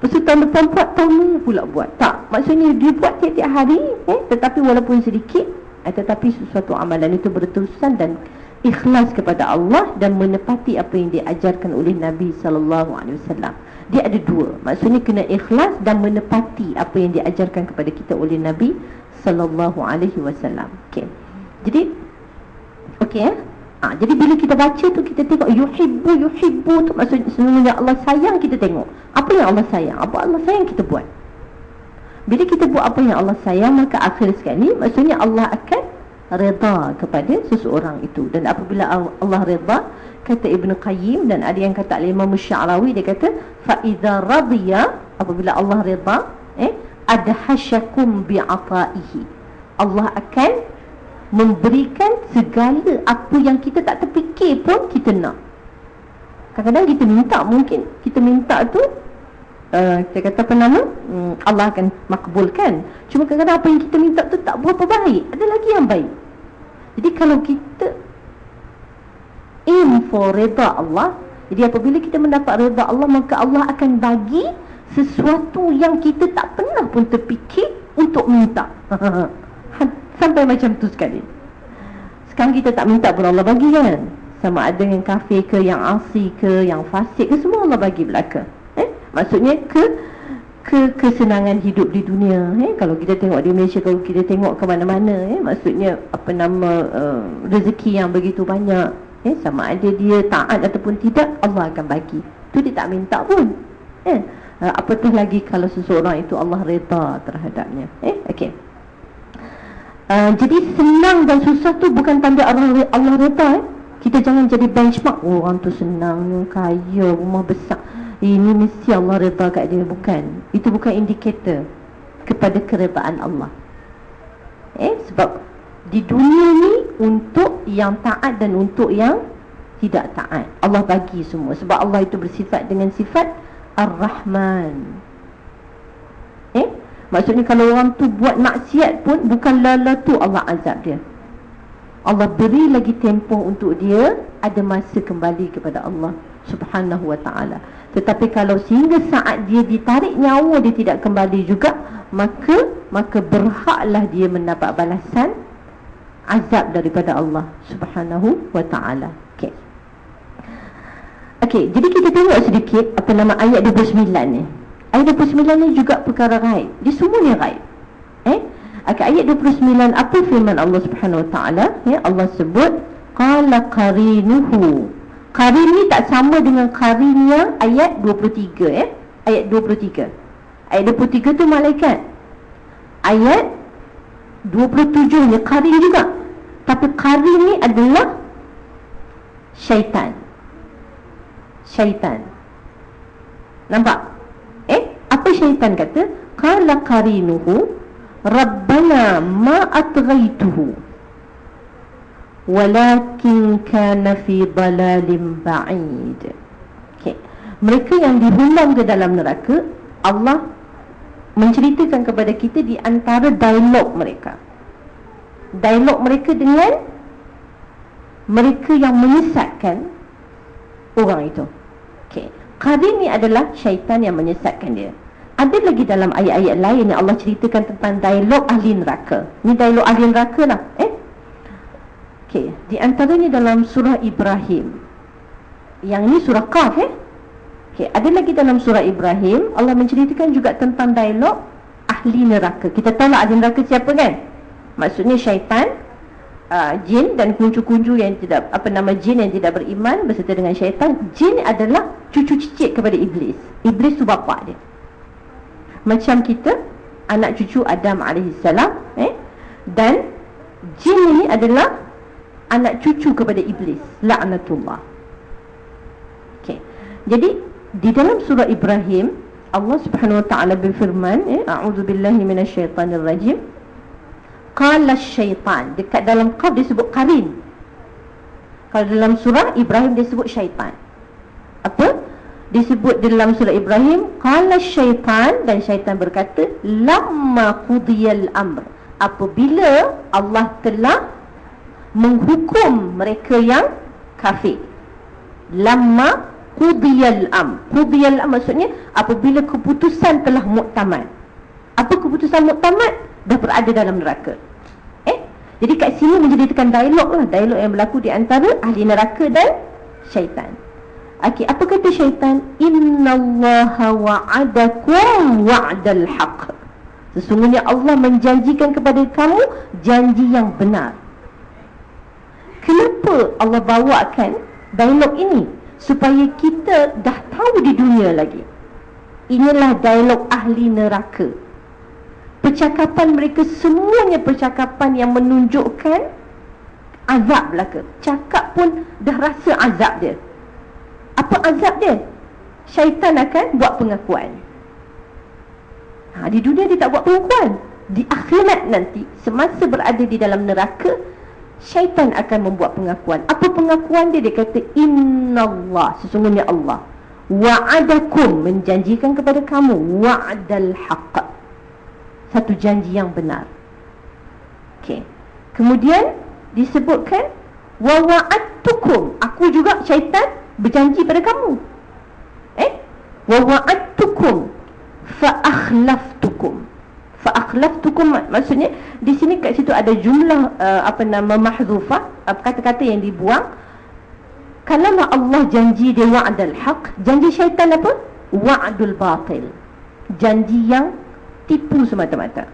Speaker 2: Lepas tu tahun depan buat, tahun ni pula buat. Tak. Maksudnya dia buat tiap-tiap hari. Eh? Tetapi walaupun sedikit. Eh, tetapi sesuatu amalan itu berterusan dan ikhlas kepada Allah dan menepati apa yang diajarkan oleh Nabi sallallahu alaihi wasallam. Dia ada dua. Maksudnya kena ikhlas dan menepati apa yang diajarkan kepada kita oleh Nabi sallallahu alaihi wasallam. Okey. Jadi okey ya. Ha, jadi bila kita baca tu kita tengok yuhibbu yuhibbu tu maksudnya sebenarnya Allah sayang kita tengok. Apa yang Allah sayang? Apa Allah sayang kita buat? Bila kita buat apa yang Allah sayang maka akhir sekali maksudnya Allah akan reda kepada seseorang itu dan apabila Allah reda kata Ibn Qayyim dan ada yang kata Imam Syarawi dia kata fa idza radiya apabila Allah redha eh ada hasyakum bi'ataihi Allah akan memberikan segala apa yang kita tak terfikir pun kita nak. Kadang-kadang kita minta mungkin. Kita minta tu uh, kita kata apa nama? Um, Allah akan makbulkan. Cuma kadang-kadang apa yang kita minta tu tak berapa baik. Ada lagi yang baik. Jadi kalau kita aim for reda Allah jadi apabila kita mendapat reda Allah maka Allah akan bagi sesuatu yang kita tak pernah pun terfikir untuk minta sampai macam tu sekali. Sekarang kita tak minta pun Allah bagi kan? Sama ada yang kafir ke yang asi ke yang fasik ke semua Allah bagi belaka. Eh? Maksudnya ke ke kesenangan hidup di dunia. Eh? Kalau kita tengok di Malaysia kalau kita tengok ke mana-mana eh? Maksudnya apa nama uh, rezeki yang begitu banyak. Eh? Sama ada dia taat ataupun tidak Allah akan bagi. Tu dia tak minta pun. Eh? Uh, apatah lagi kalau seseorang itu Allah reda terhadapnya. Eh? Okey uh, jadi senang dan susah tu bukan tanda Allah Allah reda eh. Kita jangan jadi benchmark oh, orang tu senang kaya rumah besar. Ini mesti Allah reda kat dia bukan. Itu bukan indikator kepada keredaan Allah. Eh sebab di dunia ni untuk yang taat dan untuk yang tidak taat. Allah bagi semua. Sebab Allah itu bersifat dengan sifat Ar-Rahman. Maksudnya kalau orang tu buat maksiat pun bukan lala tu Allah azab dia. Allah beri lagi tempoh untuk dia ada masa kembali kepada Allah Subhanahu wa taala. Tetapi kalau sehingga saat dia ditarik nyawa dia tidak kembali juga, maka maka berhaklah dia mendapat balasan azab daripada Allah Subhanahu wa taala. Okey. Okey, jadi kita tengok sedikit apa nama ayat 29 ni. Ayat 29 ni juga perkara gaib. Dia semuanya gaib. Eh? Ayat 29 apa firman Allah Subhanahu wa taala? Ya, Allah sebut qala qarinuhu. Qarin ni tak sama dengan qarin yang ayat 23 eh. Ayat 23. Ayat 23 tu malaikat. Ayat 27 ni qarin juga tapi qarin ni adalah syaitan syaitan nampak apa syaitan kata qala qarinuhu rabbana ma atghaituhu walakin kana fi dalalin ba'id okay. mereka yang dihulam ke dalam neraka Allah menceritakan kepada kita di antara dialog mereka. Dialog mereka dengan mereka yang menyesatkan orang itu. Okey. Kali ni adalah syaitan yang menyesatkan dia. Ada lagi dalam ayat-ayat lain yang Allah ceritakan tentang dialog ahli neraka. Ni dialog ahli neraka lah. Eh? Okey. Di antaranya dalam surah Ibrahim. Yang ni surah Qaf eh? Okay, ada lagi dalam surah Ibrahim Allah menceritakan juga tentang dialog ahli neraka. Kita tahu lah ahli neraka siapa kan? Maksudnya syaitan, uh, jin dan kuncu-kuncu yang tidak apa nama jin yang tidak beriman berserta dengan syaitan. Jin adalah cucu cicit kepada iblis. Iblis tu bapa dia. Macam kita anak cucu Adam alaihissalam, eh? Dan jin ini adalah anak cucu kepada iblis. La'natullah. Okay. Jadi di dalam surah Ibrahim Allah Subhanahu wa taala berfirman eh a'udzubillahi minasyaitonir rajim qala syaitan dekat dalam qaf disebut qarin kalau dalam surah Ibrahim disebut syaitan apa disebut dalam surah Ibrahim qala syaitan dan syaitan berkata lamma qudiyal amr apabila Allah telah menghukum mereka yang kafir. Lamma Qudiyal am Qudiyal am maksudnya Apabila keputusan telah muktamad. Apa keputusan muktamad? Dah berada dalam neraka. Eh? Jadi kat sini menjadikan dialog lah. Dialog yang berlaku di antara Ahli neraka dan Syaitan Okey, apa kata syaitan? Inna allaha wa'adakum wa'dal haq Sesungguhnya Allah menjanjikan kepada kamu Janji yang benar Kenapa Allah bawakan dialog ini? supaya kita dah tahu di dunia lagi. Inilah dialog ahli neraka. Percakapan mereka semuanya percakapan yang menunjukkan azab belaka cakap pun dah rasa azab dia apa azab dia? Syaitan akan buat pengakuan. Ha, di dunia dia tak buat pengakuan. Di akhirat nanti semasa berada di dalam neraka syaitan akan membuat pengakuan. Apa pengakuan dia? Dia kata innallah sesungguhnya Allah. Wa'adakum menjanjikan kepada kamu. Wa'adal haqq satu janji yang benar. Okey. Kemudian disebutkan wa wa'adtukum aku juga syaitan berjanji pada kamu. Eh? Wa wa'adtukum fa akhlaftukum fa akhlaftukum maksudnya di sini kat situ ada jumlah uh, apa nama mahzufah kata-kata yang dibuang. Kalau Allah janji dia wa'dal haq janji syaitan apa? Wa'dul batil. Janji yang tipu semata-mata.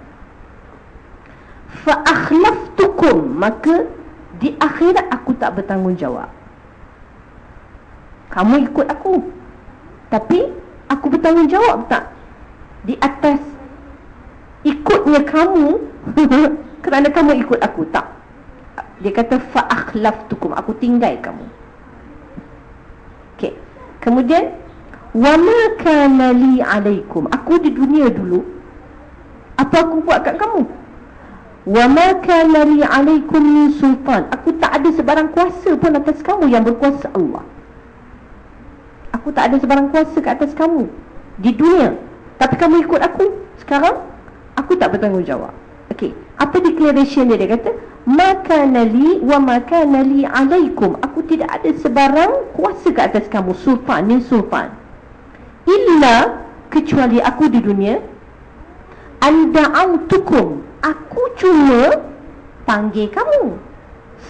Speaker 2: Fa akhlaftukum maka di akhirat aku tak bertanggungjawab kamu ikut aku. Tapi aku bertanggungjawab tak? Di atas ikutnya kamu kerana kamu ikut aku tak? Dia kata fa akhlaftukum aku tinggal kamu. Okey. Kemudian wa ma kana li alaikum. Aku di dunia dulu. Apa aku buat kat kamu? Wa ma kana li alaikum min sultan. Aku tak ada sebarang kuasa pun atas kamu yang berkuasa Allah aku tak ada sebarang kuasa kat atas kamu di dunia tapi kamu ikut aku sekarang aku tak bertanggungjawab. Okey, apa declaration dia? Dia kata, "Maka nali wa maka nali alaikum." Aku tidak ada sebarang kuasa ke atas kamu, sultan ni sultan. Illa kecuali aku di dunia anda autukum. Aku cuma panggil kamu,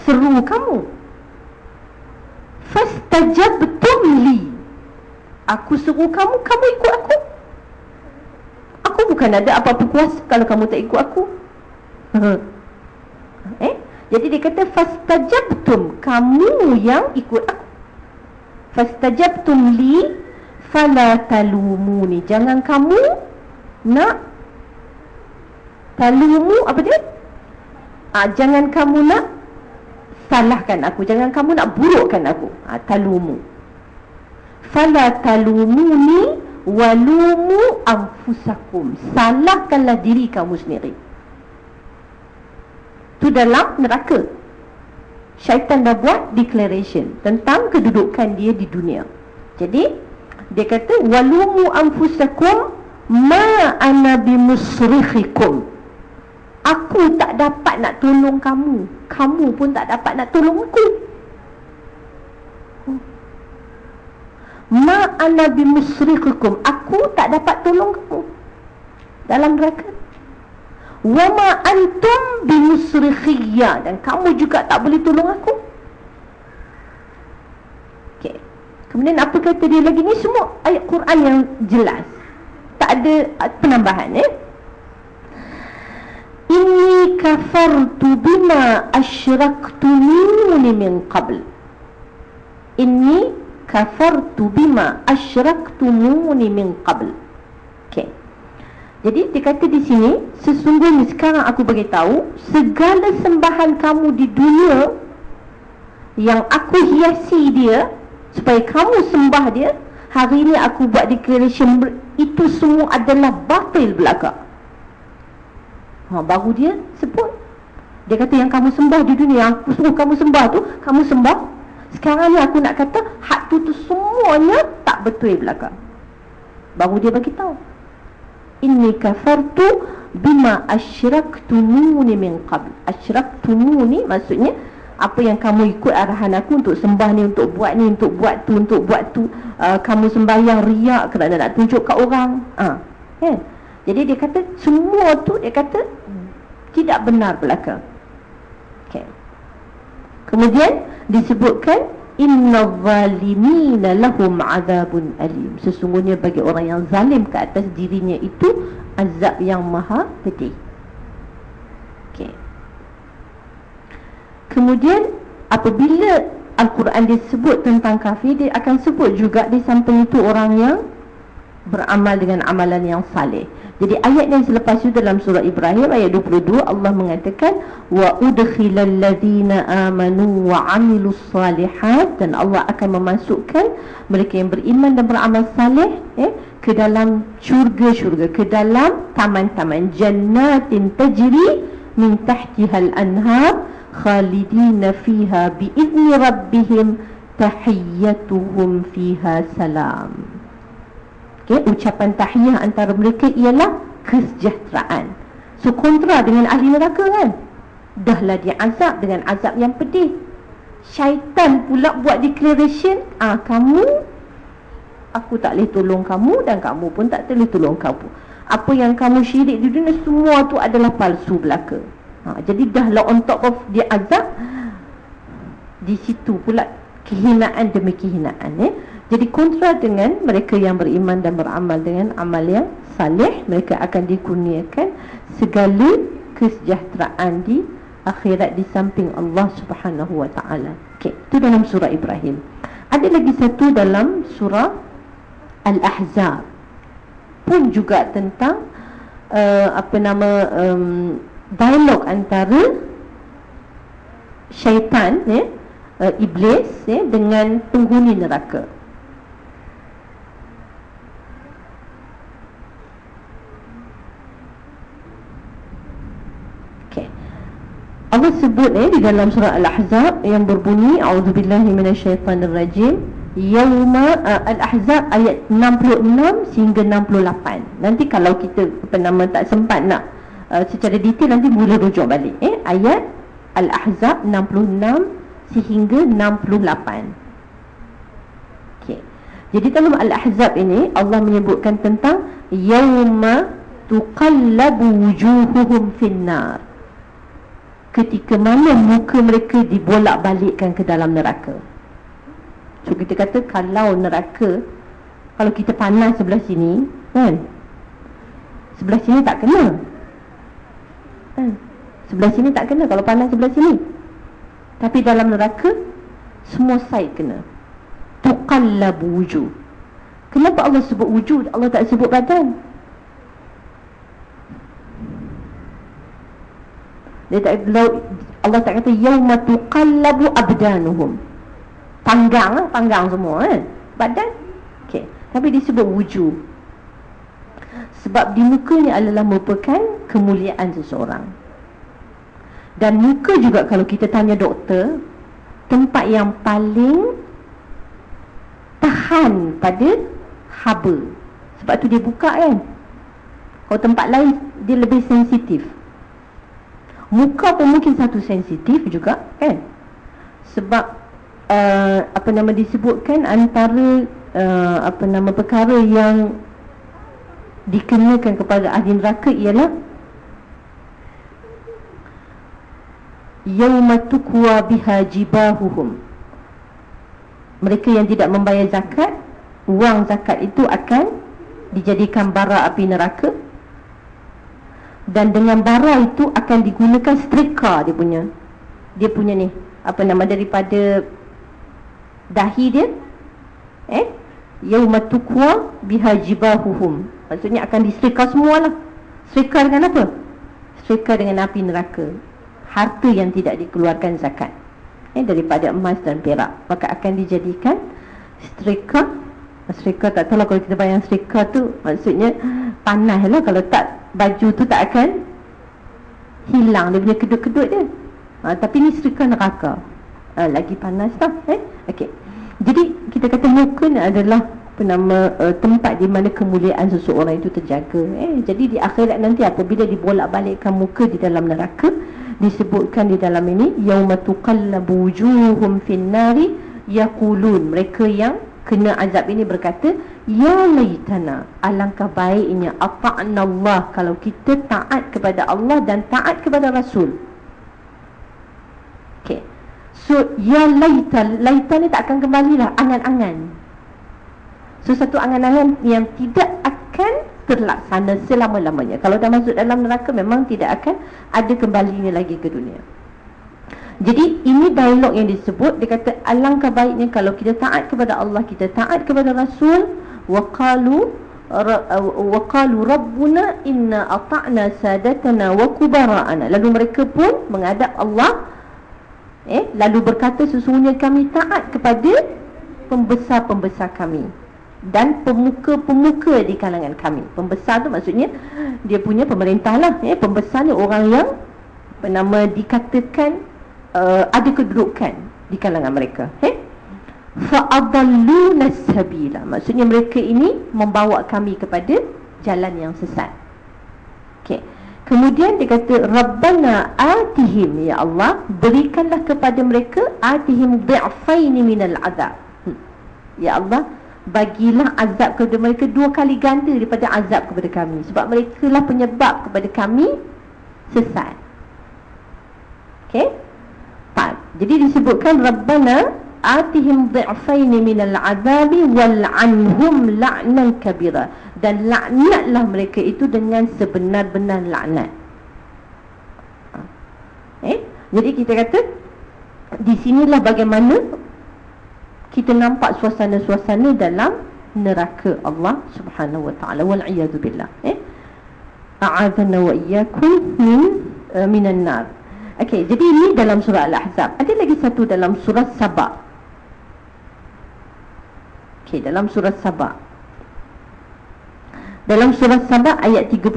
Speaker 2: seru kamu. Fastajabtum li. Aku seru kamu, kamu ikut aku aku bukan ada apa-apa kuasa kalau kamu tak ikut aku. eh? Jadi dia kata fastajabtum kamu yang ikut aku. Fastajabtum li fala talumuni. Jangan kamu nak talumu apa dia? Ah, jangan kamu nak salahkan aku. Jangan kamu nak burukkan aku. Ah, talumu. Fala talumuni walumu anfusakum. Salahkanlah diri kamu sendiri. Tu dalam neraka. Syaitan dah buat declaration tentang kedudukan dia di dunia. Jadi dia kata walumu anfusakum ma ana bimusrikhikum aku tak dapat nak tolong kamu. Kamu pun tak dapat nak tolong aku Ma ana bimusrikikum Aku tak dapat tolong kamu Dalam neraka. Wa ma antum bimusrikhiyya Dan kamu juga tak boleh tolong aku. Okay. Kemudian apa kata dia lagi? Ni Semua ayat Quran yang jelas. Tak ada uh, penambahan eh? Inni kafartu bima asyraktumuni min qabl. Inni kafartu bima asyraktumuni min qabl. Okey. Jadi dia kata di sini, sesungguhnya sekarang aku bagi tahu segala sembahan kamu di dunia yang aku hiasi dia supaya kamu sembah dia, hari ini aku buat declaration itu semua adalah batil belaka. Ha, baru dia sebut. Dia kata yang kamu sembah di dunia, yang aku suruh kamu sembah tu, kamu sembah sekarang ni aku nak kata hak tu tu semuanya tak betul belaka. Baru dia bagi tahu. Inni kafartu bima asyraktumuni min qabl. Asyraktumuni maksudnya apa yang kamu ikut arahan aku untuk sembah ni, untuk buat ni, untuk buat tu, untuk buat tu. Uh, kamu sembahyang riak kerana nak tunjuk kat orang. Uh, eh? Jadi dia kata semua tu dia kata tidak benar belaka. Okay. Kemudian disebutkan inna zalimina lahum azabun alim sesungguhnya bagi orang yang zalim ke atas dirinya itu azab yang maha pedih okey kemudian apabila Al-Quran disebut tentang kafir dia akan sebut juga di samping itu orang yang beramal dengan amalan yang saleh. Jadi ayat yang selepas itu dalam surah Ibrahim ayat 22 Allah mengatakan wa udkhilal ladzina amanu wa amilus salihat dan Allah akan memasukkan mereka yang beriman dan beramal saleh eh, ke dalam syurga-syurga ke dalam taman-taman jannatin tajri min tahtihal anhar khalidina fiha bi idni rabbihim tahiyyatuhum fiha salam okay, ucapan tahiyah antara mereka ialah kesejahteraan. So kontra dengan ahli neraka kan? Dahlah dia azab dengan azab yang pedih. Syaitan pula buat declaration ah kamu aku tak boleh tolong kamu dan kamu pun tak boleh tolong kamu. Apa yang kamu syirik di dunia semua tu adalah palsu belaka. Ha, jadi dahlah on top of dia azab di situ pula kehinaan demi kehinaan eh? Jadi kontra dengan mereka yang beriman dan beramal dengan amal yang salih mereka akan dikurniakan segala kesejahteraan di akhirat di samping Allah Subhanahu wa taala. Okey, itu dalam surah Ibrahim. Ada lagi satu dalam surah Al-Ahzab pun juga tentang uh, apa nama um, dialog antara syaitan ya uh, iblis ya dengan penghuni neraka. Allah sebut eh di dalam surah Al-Ahzab yang berbunyi auzubillahi minasyaitonirrajim Yauma uh, Al-Ahzab ayat 66 sehingga 68. Nanti kalau kita apa nama tak sempat nak uh, secara detail nanti boleh rujuk balik eh ayat Al-Ahzab 66 sehingga 68. Okey. Jadi dalam Al-Ahzab ini Allah menyebutkan tentang yauma tuqallabu wujuhuhum finnar. Ketika mana muka mereka dibolak-balikkan ke dalam neraka. So kita kata kalau neraka Kalau kita panas sebelah sini Kan? Sebelah sini tak kena. Kan? Sebelah sini tak kena Kalau panas sebelah sini. Tapi dalam neraka Semua side kena. Tuqallabu wujud Kenapa Allah sebut wujud Allah tak sebut badan Dia tak, Allah tak kata Yawma tuqallabu abdanuhum. Panggang lah, panggang semua kan? Badan okey tapi disebut wujud sebab di mukanya adalah merupakan kemuliaan seseorang. Dan muka juga kalau kita tanya doktor tempat yang paling tahan pada haba. Sebab tu dia buka kan? Kalau tempat lain dia lebih sensitif muka pun mungkin satu sensitif juga kan? Sebab uh, apa nama disebutkan antara uh, apa nama perkara yang dikenakan kepada ahli neraka ialah yauma tukwa biha jibahuhum. Mereka yang tidak membayar zakat wang zakat itu akan dijadikan bara api neraka dan dengan bara itu akan digunakan setrika dia punya. Dia punya ni apa nama daripada dahi dia eh? Yauma tukwa biha jibahuhum. Maksudnya akan diserika semualah. Serika dengan apa? Serika dengan api neraka. Harta yang tidak dikeluarkan zakat. Eh daripada emas dan perak. Maka akan dijadikan serika serika tak tahu lah kalau kita bayang serika tu. Maksudnya panas lah kalau tak baju tu tak akan hilang. Dia punya kedut-kedut dia. Ha, tapi ni serika neraka. Ha, lagi panas tau eh? Okey. Jadi kita kata muka ni adalah apa nama uh, tempat di mana kemuliaan seseorang itu terjaga. Eh? Jadi di akhirat nanti apabila dibolak-balikkan muka di dalam neraka disebutkan di dalam ini yauma tuqallabu wujuhum finnari yaqulun. Mereka yang kena azab ini berkata ya laitana alangkah baiknya ata'na Allah kalau kita taat kepada Allah dan taat kepada Rasul. So ya laita Laita ni tak akan kembali lah Angan-angan. So satu angan-angan yang tidak akan terlaksana selama-lamanya. Kalau dah masuk dalam neraka memang tidak akan Ada kembalinya lagi ke dunia Jadi ini dialog yang disebut Dia kata alangkah baiknya kalau kita taat kepada Allah Kita taat kepada Rasul Waqalu wa qalu rabbuna inna ata'na sadatana wa kubara'ana. Lalu mereka pun menghadap Allah eh lalu berkata sesungguhnya kami taat kepada pembesar-pembesar kami dan pemuka-pemuka di kalangan kami. Pembesar tu maksudnya dia punya pemerintah lah eh pembesar ni orang yang bernama dikatakan uh, ada kedudukan di kalangan mereka eh? Fa'adalluna sabila. Maksudnya mereka ini membawa kami kepada jalan yang sesat. Okey. Kemudian dia kata rabbana atihim ya Allah berikanlah kepada mereka atihim dhi'fain minal azab. Hmm. ya Allah bagilah azab kepada mereka dua kali ganda daripada azab kepada kami. Sebab mereka lah penyebab kepada kami sesat. Okey jadi disebutkan rabbana atihim dhi'faini minal azabi wal anhum la'nan kabira. Dan laknatlah mereka itu dengan sebenar-benar laknat. Eh? Jadi kita kata di sinilah bagaimana kita nampak suasana-suasana dalam neraka Allah Subhanahu wa taala. Wal iyad billah. Eh? A'adzana wa iyyakum min uh, minan nar Okey, jadi ini dalam surah Al-Ahzab. Ada lagi satu dalam surah Sabah. Okey, dalam surah Sabah. Dalam surah Sabah ayat 31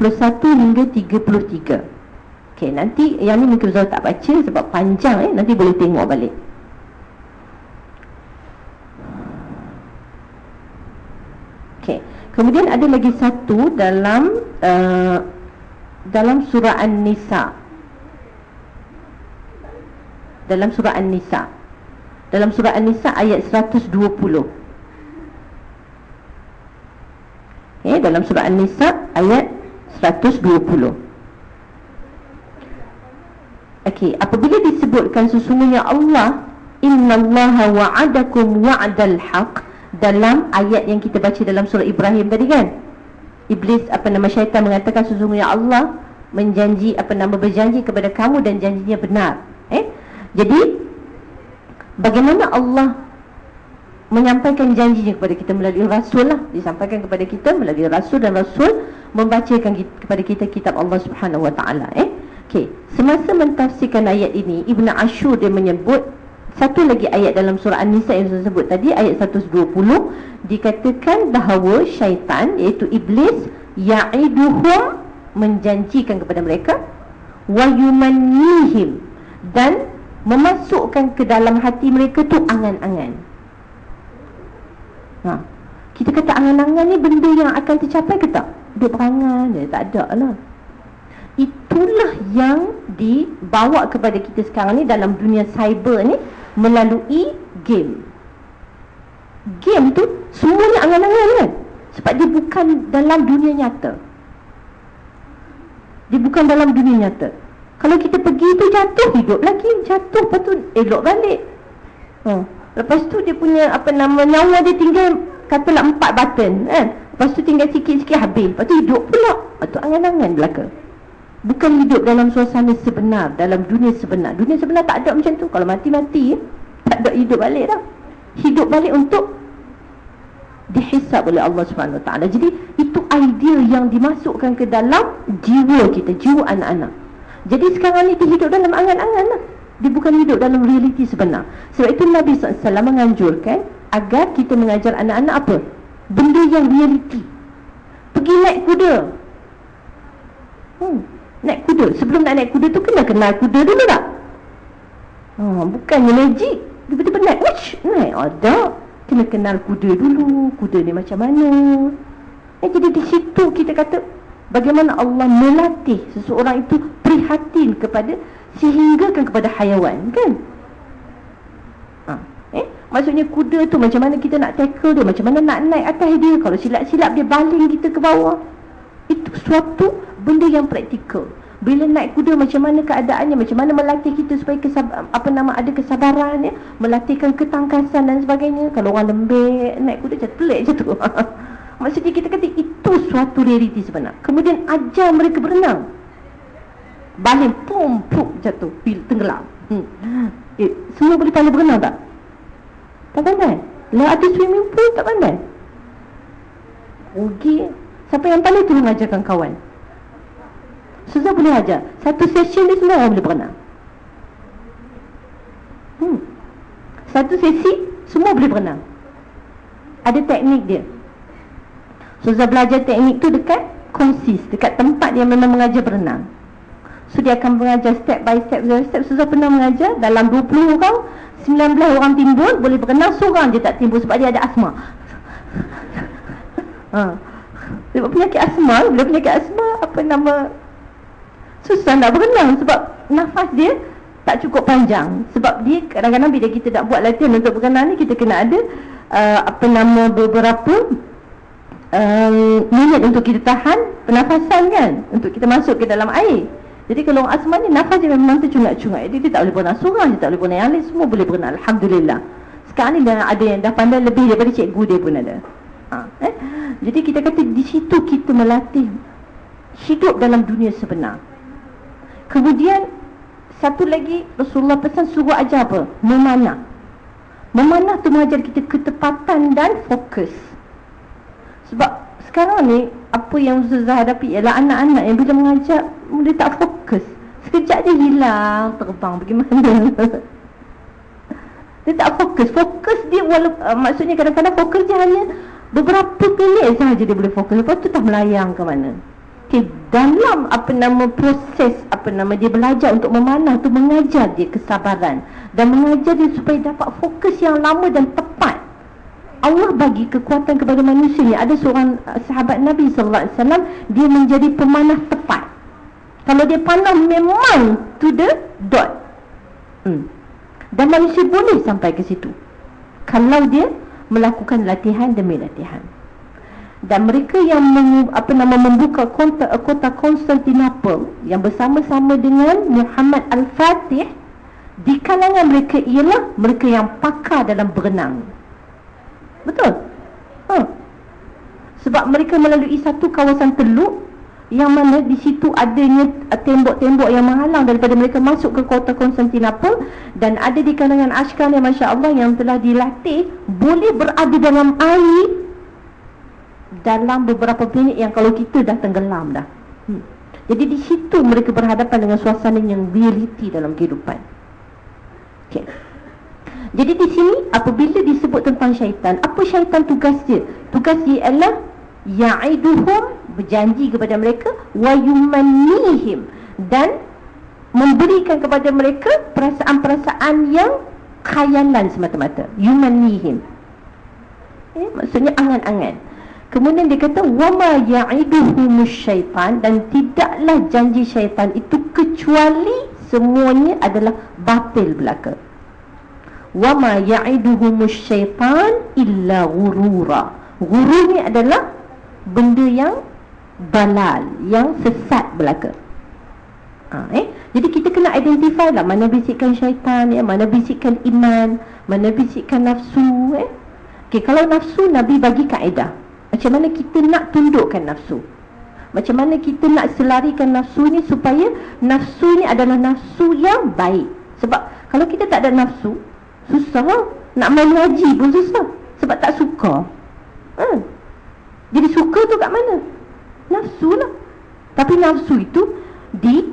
Speaker 2: hingga 33. Okey, nanti yang ni mungkin Ustaz tak baca sebab panjang eh, nanti boleh tengok balik. Okey, kemudian ada lagi satu dalam uh, dalam surah An-Nisa. Dalam surah An-Nisa. Dalam surah An-Nisa ayat 120. eh, dalam surah An-Nisa ayat 120 Okey, apabila disebutkan sesungguhnya Allah innallaha wa'adakum wa'dal haq dalam ayat yang kita baca dalam surah Ibrahim tadi kan Iblis apa nama syaitan mengatakan sesungguhnya Allah menjanji apa nama berjanji kepada kamu dan janjinya benar jadi bagaimana Allah menyampaikan janjinya kepada kita melalui rasul lah. Disampaikan kepada kita melalui rasul dan rasul membacakan kepada kita kitab Allah Subhanahu wa taala eh. Okey semasa mentafsirkan ayat ini Ibnu Ashur dia menyebut satu lagi ayat dalam surah An-Nisa yang saya sebut tadi ayat 120 dikatakan bahawa syaitan iaitu iblis ya'iduhum menjanjikan kepada mereka wa yumannihim dan memasukkan ke dalam hati mereka tu angan-angan Ha. Kita kata angan-angan ni benda yang akan tercapai ke tak? Duduk berangan je, tak ada lah. Itulah yang dibawa kepada kita sekarang ni dalam dunia cyber ni melalui game. Game tu semuanya angan-angan kan? Sebab dia bukan dalam dunia nyata. Dia bukan dalam dunia nyata. Kalau kita pergi tu jatuh, hidup lagi. Jatuh, lepas tu elok balik. Hmm. Lepas tu dia punya apa nama nyawa dia tinggal katalah empat button kan. Lepas tu tinggal sikit-sikit habis. Lepas tu hidup pula. Lepas tu angan-angan belaka. Bukan hidup dalam suasana sebenar, dalam dunia sebenar. Dunia sebenar tak ada macam tu. Kalau mati-mati tak ada hidup balik dah. Hidup balik untuk dihisap oleh Allah Subhanahu. Jadi itu idea yang dimasukkan ke dalam jiwa kita, jiwa anak-anak. Jadi sekarang ni kita hidup dalam angan-angan lah. Dia bukan hidup dalam realiti sebenar. Sebab itu Nabi SAW menganjurkan Agar kita mengajar anak-anak apa? Benda yang realiti. Pergi naik kuda. Hmm, Naik kuda. Sebelum nak naik kuda tu kena kenal kuda dulu tak? Hmm, bukannya magic. Tiba-tiba naik Wish, Naik. Oh, Kena kenal kuda dulu. Kuda ni macam mana? Eh, Jadi di situ kita kata Bagaimana Allah melatih seseorang itu prihatin kepada sehinggakan kepada hayawan kan ha. eh? maksudnya kuda tu macam mana kita nak tackle dia macam mana nak naik atas dia kalau silap-silap dia baling kita ke bawah itu suatu benda yang praktikal bila naik kuda macam mana keadaannya macam mana melatih kita supaya apa nama ada kesabaran ya melatihkan ketangkasan dan sebagainya kalau orang lembek naik kuda macam pelik je tu maksudnya kita kata itu suatu realiti sebenar kemudian ajar mereka berenang Baling pum pum jatuh pil tenggelam. Hmm. Eh, semua boleh pandai berenang tak? Tak pandai. Lah ada swimming pool tak pandai. Rugi. Siapa yang pandai tolong ajarkan kawan Susah boleh ajar Satu session ni semua orang boleh berenang hmm. Satu sesi Semua boleh berenang Ada teknik dia Susah belajar teknik tu dekat Konsis Dekat tempat dia memang mengajar berenang. So dia akan mengajar step by step. By step Susah pernah mengajar Dalam 20 orang 19 orang timbul Boleh berenang Seorang je tak timbul Sebab dia ada asma. Ha. Sebab penyakit asma Bila penyakit asma Apa nama Susah nak berenang Sebab nafas dia Tak cukup panjang. Sebab dia kadang-kadang Bila kita nak buat latihan Untuk berenang ni Kita kena ada uh, Apa nama beberapa Minit untuk kita tahan Pernafasan kan Untuk kita masuk ke dalam air jadi kalau asma ni nafas dia memang tercungak-cungak. Jadi dia tak boleh berenang seorang, dia tak boleh yang lain semua boleh berenang. Alhamdulillah. Sekarang ni dah ada yang dah pandai lebih daripada cikgu dia pun ada. Ha, eh? Jadi kita kata di situ kita melatih hidup dalam dunia sebenar. Kemudian satu lagi Rasulullah pesan suruh ajar apa? Memanah. Memanah tu mengajar kita ketepatan dan fokus. Sebab sekarang ni apa yang Ustazah hadapi ialah anak-anak yang bila mengajar dia tak fokus. Sekejap dia hilang terbang bagaimana? dia tak fokus. Fokus dia walaupun uh, maksudnya kadang-kadang fokus dia hanya beberapa minit sahaja dia boleh fokus. Lepas tu tak melayang ke mana? Okay, dalam apa nama proses apa nama dia belajar untuk memanah tu mengajar dia kesabaran dan mengajar dia supaya dapat fokus yang lama dan tepat Allah bagi kekuatan kepada manusia ni. Ada seorang uh, sahabat Nabi sallallahu alaihi wasallam dia menjadi pemanah tepat. Kalau dia panah memang to the dot. Hmm. dan manusia boleh sampai ke situ. Kalau dia melakukan latihan demi latihan. Dan mereka yang meng, apa nama membuka kota, kota Konstantinopel yang bersama-sama dengan Muhammad Al-Fatih di kalangan mereka ialah mereka yang pakar dalam berenang Betul? Ha. Sebab mereka melalui satu kawasan teluk yang mana di situ adanya tembok-tembok yang menghalang daripada mereka masuk ke kota Konstantinopel dan ada di kalangan askar yang masya-Allah yang telah dilatih boleh berada dalam air dalam beberapa minit yang kalau kita dah tenggelam dah. Hmm. Jadi di situ mereka berhadapan dengan suasana yang realiti dalam kehidupan. Okay. Jadi di sini apabila disebut tentang syaitan, apa syaitan tugas dia? Tugas dia ialah ya'iduhum berjanji kepada mereka wa yumannihim dan memberikan kepada mereka perasaan-perasaan yang khayalan semata-mata. Yumannihim. Eh, maksudnya angan-angan. Kemudian dia kata wama ya'iduhum syaitan dan tidaklah janji syaitan itu kecuali semuanya adalah batil belaka wama ya'iduhumus syaitan illa ghurura ghurur ni adalah benda yang balal yang sesat belaka ha, eh? jadi kita kena identify lah mana bisikan syaitan ya? mana bisikan iman mana bisikan nafsu eh? okay, kalau nafsu Nabi bagi kaedah macam mana kita nak tundukkan nafsu macam mana kita nak selarikan nafsu ni supaya nafsu ni adalah nafsu yang baik sebab kalau kita tak ada nafsu Susah Nak main haji pun susah Sebab tak suka ha. Jadi suka tu kat mana? Nafsu lah Tapi nafsu itu Di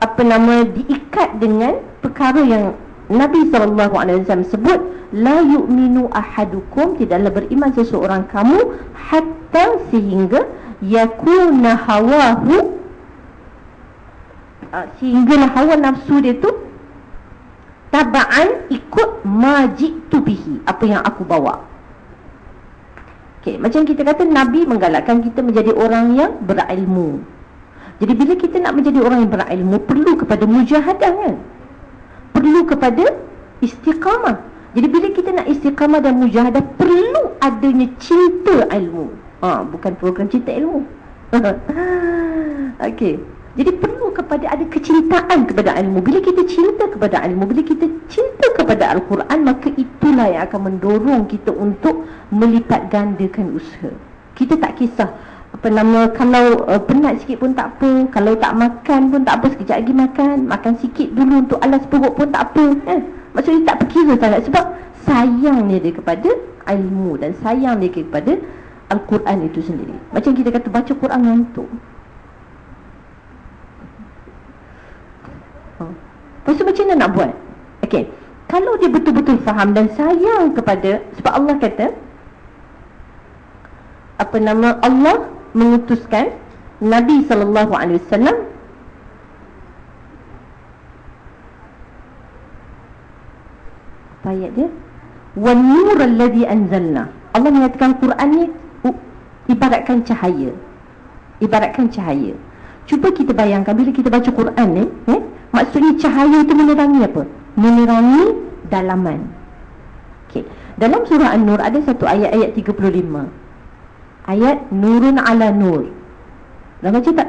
Speaker 2: Apa nama Diikat dengan Perkara yang Nabi SAW sebut La yu'minu ahadukum Tidaklah beriman seseorang kamu Hatta sehingga Yakuna hawahu uh, Sehingga hawa nafsu dia tu tabaan ikut majid tu bihi apa yang aku bawa Okay, macam kita kata Nabi menggalakkan kita menjadi orang yang berilmu. Jadi bila kita nak menjadi orang yang berilmu perlu kepada mujahadah kan? Perlu kepada istiqamah. Jadi bila kita nak istiqamah dan mujahadah perlu adanya cinta ilmu. Ha, bukan program cinta ilmu. Okey. Jadi perlu kepada ada kecintaan kepada ilmu. Bila kita cinta kepada ilmu, bila kita cinta kepada Al-Quran, maka itulah yang akan mendorong kita untuk melipat gandakan usaha. Kita tak kisah apa nama kalau uh, penat sikit pun tak apa, kalau tak makan pun tak apa, sekejap lagi makan, makan sikit dulu untuk alas perut pun tak apa. Eh? Maksudnya tak berkira sangat sebab sayang dia kepada ilmu dan sayang dia kepada Al-Quran itu sendiri Macam kita kata baca Quran ngantuk oh. Tu macam mana nak buat? Okey. Kalau dia betul-betul faham dan sayang kepada Sebab Allah kata Apa nama Allah mengutuskan Nabi sallallahu alaihi wasallam ayat dia? Wan nur alladhi anzalna. Allah menyatakan Quran ni ibaratkan cahaya. Ibaratkan cahaya. Cuba kita bayangkan bila kita baca Quran ni eh, maksudnya cahaya itu menerangi apa? Menerangi dalaman. Okey. Dalam surah an-nur ada satu ayat ayat 35 ayat nurun ala nur. Dah baca tak?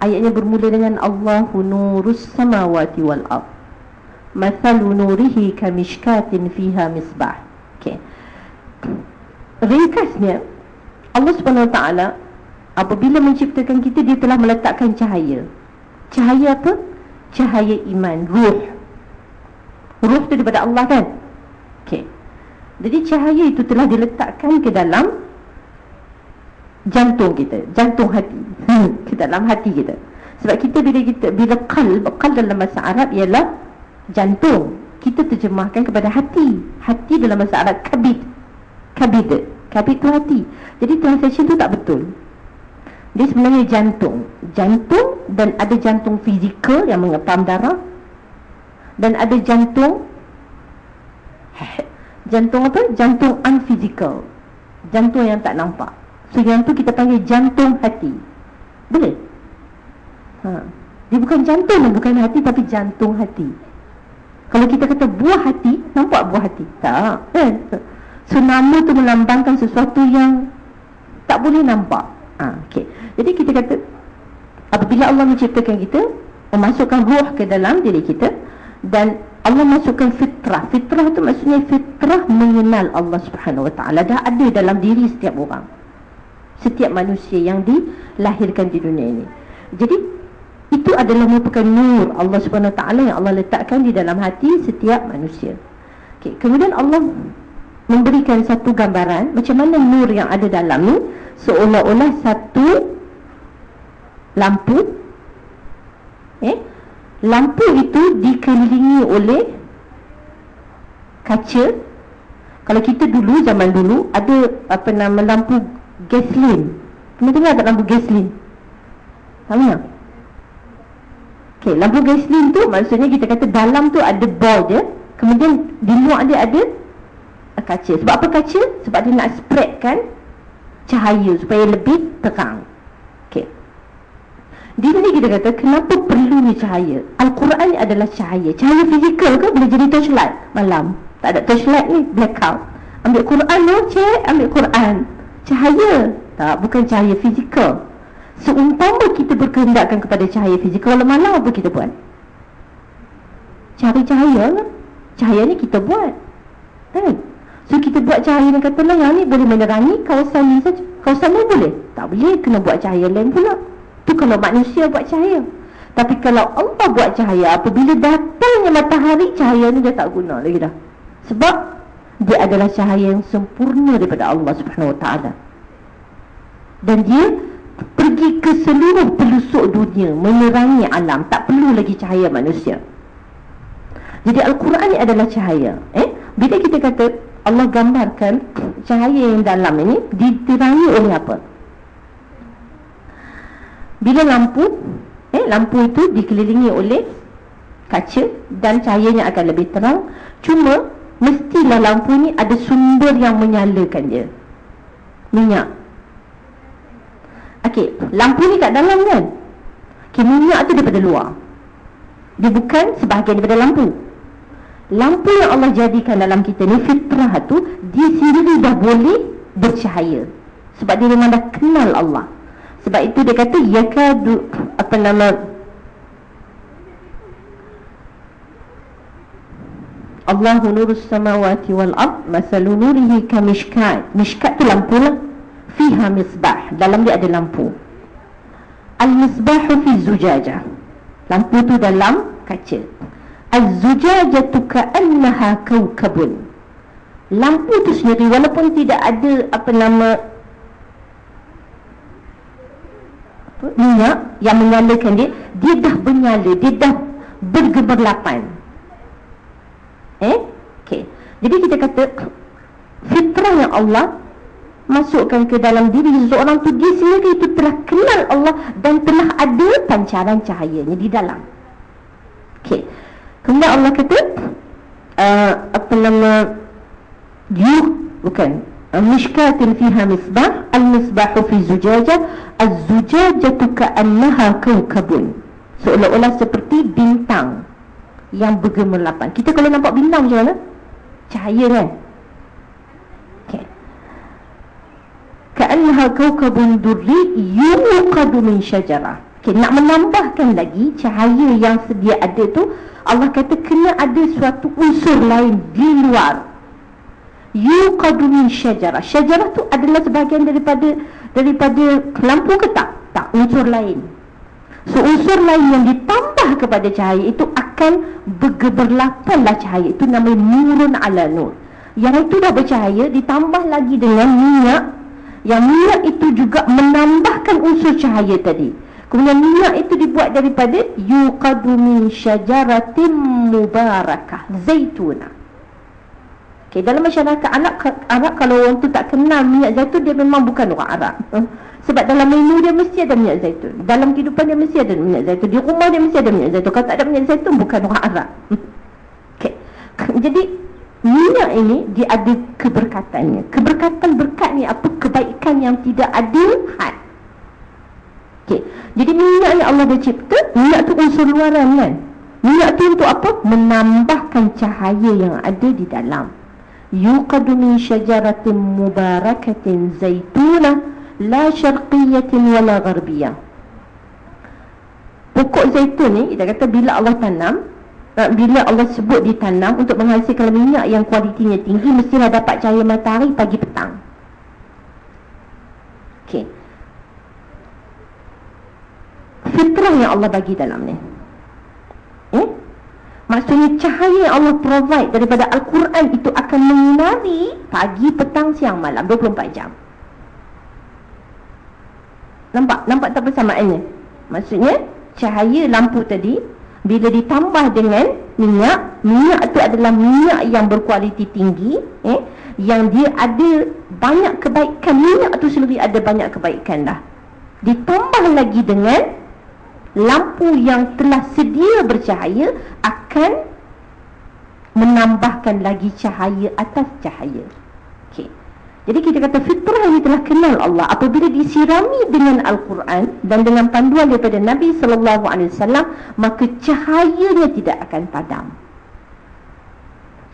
Speaker 2: Ayatnya bermula dengan Allahu nurus samawati wal ardh Mathalu nurihi kamishkatin fiha misbah. Okay. Ringkasnya Allah subhanahu ta'ala Apabila menciptakan kita Dia telah meletakkan cahaya. Cahaya apa? Cahaya iman, ruh. Ruh tu daripada Allah kan? Okay. Jadi cahaya itu telah diletakkan ke dalam Jantung kita Jantung hati. Ke dalam hati kita. Sebab kita bila kita Bila qalb Qalb dalam bahasa Arab ialah jantung. Kita terjemahkan kepada hati. Hati dalam bahasa Arab kabid. Kabid. Kabid tu hati. Jadi translation tu tak betul dia sebenarnya jantung jantung dan ada jantung fizikal yang mengepam darah dan ada jantung jantung apa? jantung unphysical jantung yang tak nampak so yang tu kita panggil jantung hati boleh? Ha. dia bukan jantung bukan hati tapi jantung hati kalau kita kata buah hati, nampak buah hati? Tak. Kan? So, nama tu melambangkan sesuatu yang tak boleh nampak. Ha, okay. Jadi kita kata, apabila Allah menciptakan kita, memasukkan ruh ke dalam diri kita, dan Allah masukkan fitrah. Fitrah tu maksudnya fitrah mengenal Allah subhanahu ta'ala. Dah ada dalam diri setiap orang. Setiap manusia yang dilahirkan di dunia ini. Jadi, itu adalah merupakan nur Allah Subhanahu taala yang Allah letakkan di dalam hati setiap manusia. Okey, kemudian Allah memberikan satu gambaran macam mana nur yang ada dalam ni seolah-olah satu lampu eh lampu itu dikelilingi oleh kaca. Kalau kita dulu zaman dulu ada apa nama lampu gasoline. Pernah dengar tak lampu gasoline? Tahu tak? Okay, lampu gasoline tu maksudnya kita kata dalam tu ada ball dia Kemudian di luar dia ada kaca. Sebab apa kaca? Sebab dia nak spreadkan cahaya supaya lebih terang. Okay Di sini kita kata kenapa perlu ni cahaya? Al-Quran adalah cahaya. Cahaya fizikal ke boleh jadi torchlight? Malam. Tak ada torchlight ni blackout. Ambil Quran tu cek ambil Quran. Cahaya. Tak bukan cahaya fizikal. Seumpama kita berkehendakkan kepada cahaya fizikal Kalau malam apa kita buat? Cari cahaya kan? Cahaya ni kita buat. Kan? So kita buat cahaya yang kata Yang ni boleh menerangi kawasan ni saja. Kawasan ni boleh? Tak boleh. Kena buat cahaya lain pula. Tu kalau manusia buat cahaya. Tapi kalau Allah buat cahaya Apabila datangnya matahari Cahaya ni dia tak guna lagi dah. Sebab dia adalah cahaya yang sempurna daripada Allah Subhanahu Taala. Dan dia pergi ke seluruh pelusuk dunia menerangi alam. Tak perlu lagi cahaya manusia. Jadi Al-Quran ni adalah cahaya eh? Bila kita kata Allah gambarkan cahaya yang dalam ini diterangi oleh apa bila lampu eh lampu itu dikelilingi oleh kaca dan cahayanya akan lebih terang cuma mestilah lampu ni ada sumber yang menyalakan dia minyak Okey, lampu ni kat dalam kan? Okey, minyak tu daripada luar. Dia bukan sebahagian daripada lampu. Lampu yang Allah jadikan dalam kita ni fitrah tu dia sendiri dah boleh bercahaya. Sebab dia memang dah kenal Allah. Sebab itu dia kata yakadu apa nama Allahu nurus samawati wal ard masalu nurihi kamishkat. Mishkat tu lampu lah fiha misbah dalam dia ada lampu al misbahu fi zujajah lampu tu dalam kaca az zujajatu ka'annaha kawkabun. Lampu tu sendiri walaupun tidak ada apa nama minyak yang menyalakan dia dia dah bernyala dia dah bergemerlapan. Eh? Okey. Jadi kita kata fitrah yang Allah masukkan ke dalam diri seseorang tu dia sendiri itu telah kenal Allah dan telah ada pancaran cahayanya di dalam. Okey kemudian Allah kata uh, apa nama you bukan mishkatin fiha misbah al-misbahu fi zujajah az-zujajatu ka'annaha kawkabun. Seolah-olah seperti bintang yang bergemerlapan kita kalau nampak bintang macam mana? Cahaya kan? Okay. ka'annaha kawkabun durri yuqadu min syajarah okay. nak menambahkan lagi cahaya yang sedia ada tu Allah kata kena ada suatu unsur lain di luar. Yuqadu min syajarah. Syajarah tu adalah sebahagian daripada daripada lampu ke tak? Tak unsur lain. So unsur lain yang ditambah kepada cahaya itu akan bergeberlapanlah cahaya. Itu namanya nurun ala nur. Yang itu dah bercahaya ditambah lagi dengan minyak. Yang minyak itu juga menambahkan unsur cahaya tadi kemudian minyak itu dibuat daripada yuqadu min syajaratin mubarakah zaituna Okay, dalam masyarakat Arab, Arab kalau orang tu tak kenal minyak zaitun dia memang bukan orang Arab. Sebab dalam menu dia mesti ada minyak zaitun. Dalam kehidupan dia mesti ada minyak zaitun. Di rumah dia mesti ada minyak zaitun. Kalau tak ada minyak zaitun bukan orang Arab. Okay. Jadi minyak ini dia ada keberkatannya. Keberkatan berkat ni apa? Kebaikan yang tidak ada had. Okay. Jadi minyak ni Allah dah cipta, minyak tu unsur luaran kan? Minyak tu untuk apa? Menambahkan cahaya yang ada di dalam yuqadu min syajaratin mubarakatin zaitunah la syarqiyatin wala gharbiyah pokok zaitun ni kita kata bila Allah tanam eh, bila Allah sebut ditanam untuk menghasilkan minyak yang kualitinya tinggi mestilah dapat cahaya matahari pagi petang okey fitrah yang Allah bagi dalam ni eh Maksudnya cahaya yang Allah provide daripada Al-Quran itu akan menyinari pagi, petang, siang, malam 24 jam. Nampak? Nampak tak persamaannya? Maksudnya cahaya lampu tadi bila ditambah dengan minyak, minyak itu adalah minyak yang berkualiti tinggi, eh, yang dia ada banyak kebaikan. Minyak itu sendiri ada banyak kebaikan dah. Ditambah lagi dengan lampu yang telah sedia bercahaya akan menambahkan lagi cahaya atas cahaya. Okey. Jadi kita kata fitrah ini telah kenal Allah apabila disirami dengan Al-Quran dan dengan panduan daripada Nabi sallallahu alaihi wasallam maka cahayanya tidak akan padam.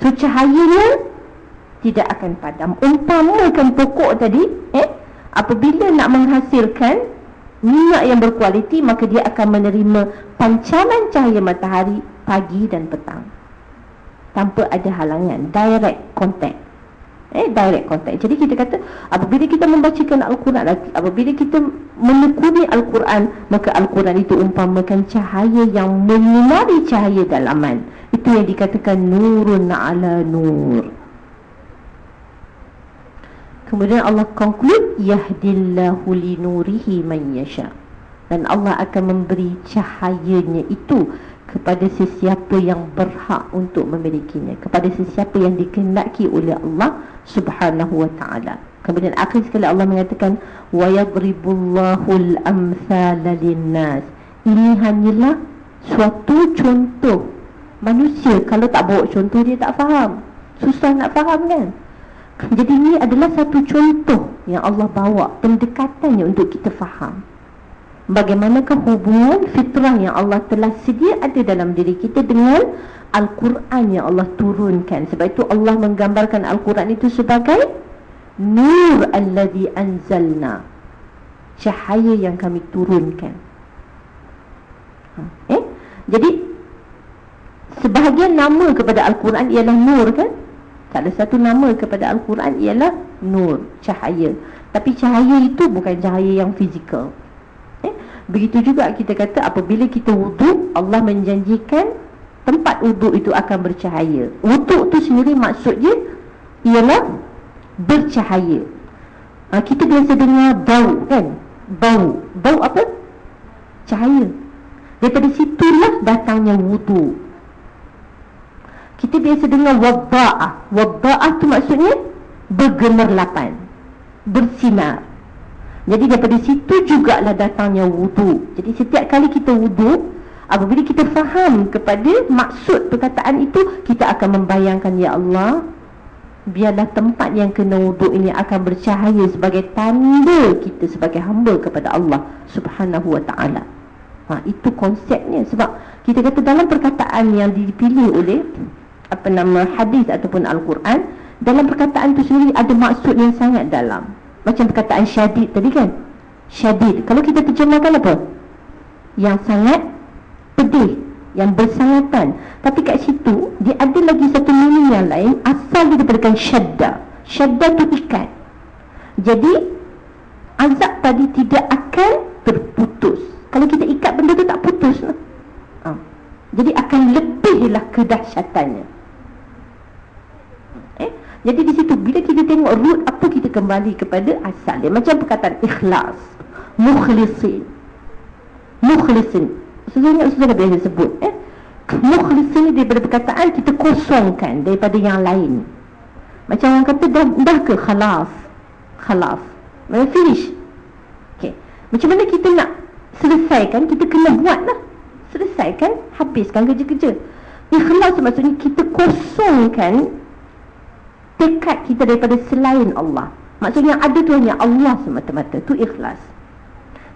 Speaker 2: So cahayanya tidak akan padam. Umpamakan pokok tadi eh apabila nak menghasilkan minyak yang berkualiti maka dia akan menerima pancaran cahaya matahari pagi dan petang. Tanpa ada halangan direct contact. Eh direct contact. Jadi kita kata apabila kita membacakan al-Quran apabila kita menekuni al-Quran maka al-Quran itu umpamakan cahaya yang menyinari cahaya dalaman. Itu yang dikatakan nurun ala nur Kemudian Allah conclude yahdillahu linurihi man yasha. Dan Allah akan memberi cahayanya itu kepada sesiapa yang berhak untuk memilikinya, kepada sesiapa yang dikehendaki oleh Allah Subhanahu wa taala. Kemudian akhir sekali Allah mengatakan wa yadribullahu al-amthala lin-nas. Ini hanyalah suatu contoh. Manusia kalau tak bawa contoh dia tak faham. Susah nak faham kan? Jadi ini adalah satu contoh yang Allah bawa pendekatannya untuk kita faham. Bagaimanakah hubungan fitrah yang Allah telah sedia ada dalam diri kita dengan Al-Quran yang Allah turunkan. Sebab itu Allah menggambarkan Al-Quran itu sebagai Nur alladhi anzalna. Cahaya yang kami turunkan. Ha, eh? Jadi, sebahagian nama kepada Al-Quran ialah Nur kan? Salah satu nama kepada Al-Quran ialah Nur, cahaya. Tapi cahaya itu bukan cahaya yang fizikal. Eh? Begitu juga kita kata apabila kita wuduk Allah menjanjikan tempat wuduk itu akan bercahaya. Wuduk tu sendiri maksudnya ialah bercahaya. Ha, Kita biasa dengar bau kan? Bau, bau apa? cahaya. Daripada situlah datangnya wudu kita biasa dengar wadda'ah wadda'ah tu maksudnya bergemerlapan bersinar. Jadi daripada situ jugalah datangnya wudu. Jadi setiap kali kita wudu apabila kita faham kepada maksud perkataan itu kita akan membayangkan ya Allah biarlah tempat yang kena wuduk ini akan bercahaya sebagai tanda kita sebagai hamba kepada Allah Subhanahu wa taala. Ha itu konsepnya. Sebab kita kata dalam perkataan yang dipilih oleh apa nama hadis ataupun al-Quran dalam perkataan itu sendiri ada maksud yang sangat dalam. Macam perkataan syadid tadi kan? Syadid. Kalau kita terjemahkan apa? Yang sangat pedih yang bersangatan tapi kat situ dia ada lagi satu meaning yang lain asal daripada syadda syadda tu ikat jadi azab tadi tidak akan terputus kalau kita ikat benda tu tak putus ha. jadi akan lebihlah kedahsyatannya? Jadi di situ bila kita tengok root apa kita kembali kepada asal dia? Macam perkataan ikhlas. Mukhlisin. Mukhlisin. Sesungguhnya Ustaz dah biasa sebut eh? Mukhlis ni daripada perkataan kita kosongkan daripada yang lain. Macam orang kata dah, dah ke? Khalas. Khalas. Macam finish. Okay. Macam mana kita nak selesaikan? Kita kena buat lah Selesaikan Habiskan kerja-kerja. Ikhlas maksudnya kita kosongkan Tekad kita daripada selain Allah. Maksudnya ada tu hanya Allah semata-mata. Tu ikhlas.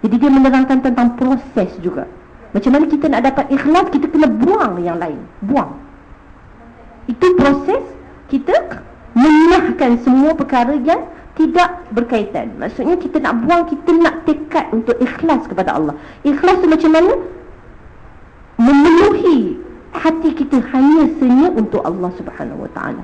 Speaker 2: Jadi dia menerangkan tentang proses juga. Macam mana kita nak dapat ikhlas Kita kena buang yang lain. Buang. Itu proses kita Menahkan semua perkara yang Tidak berkaitan. Maksudnya kita nak buang Kita nak tekad untuk ikhlas kepada Allah. Ikhlas tu macam mana? Memenuhi Hati kita hanya senyap untuk Allah subhanahu wa ta'ala?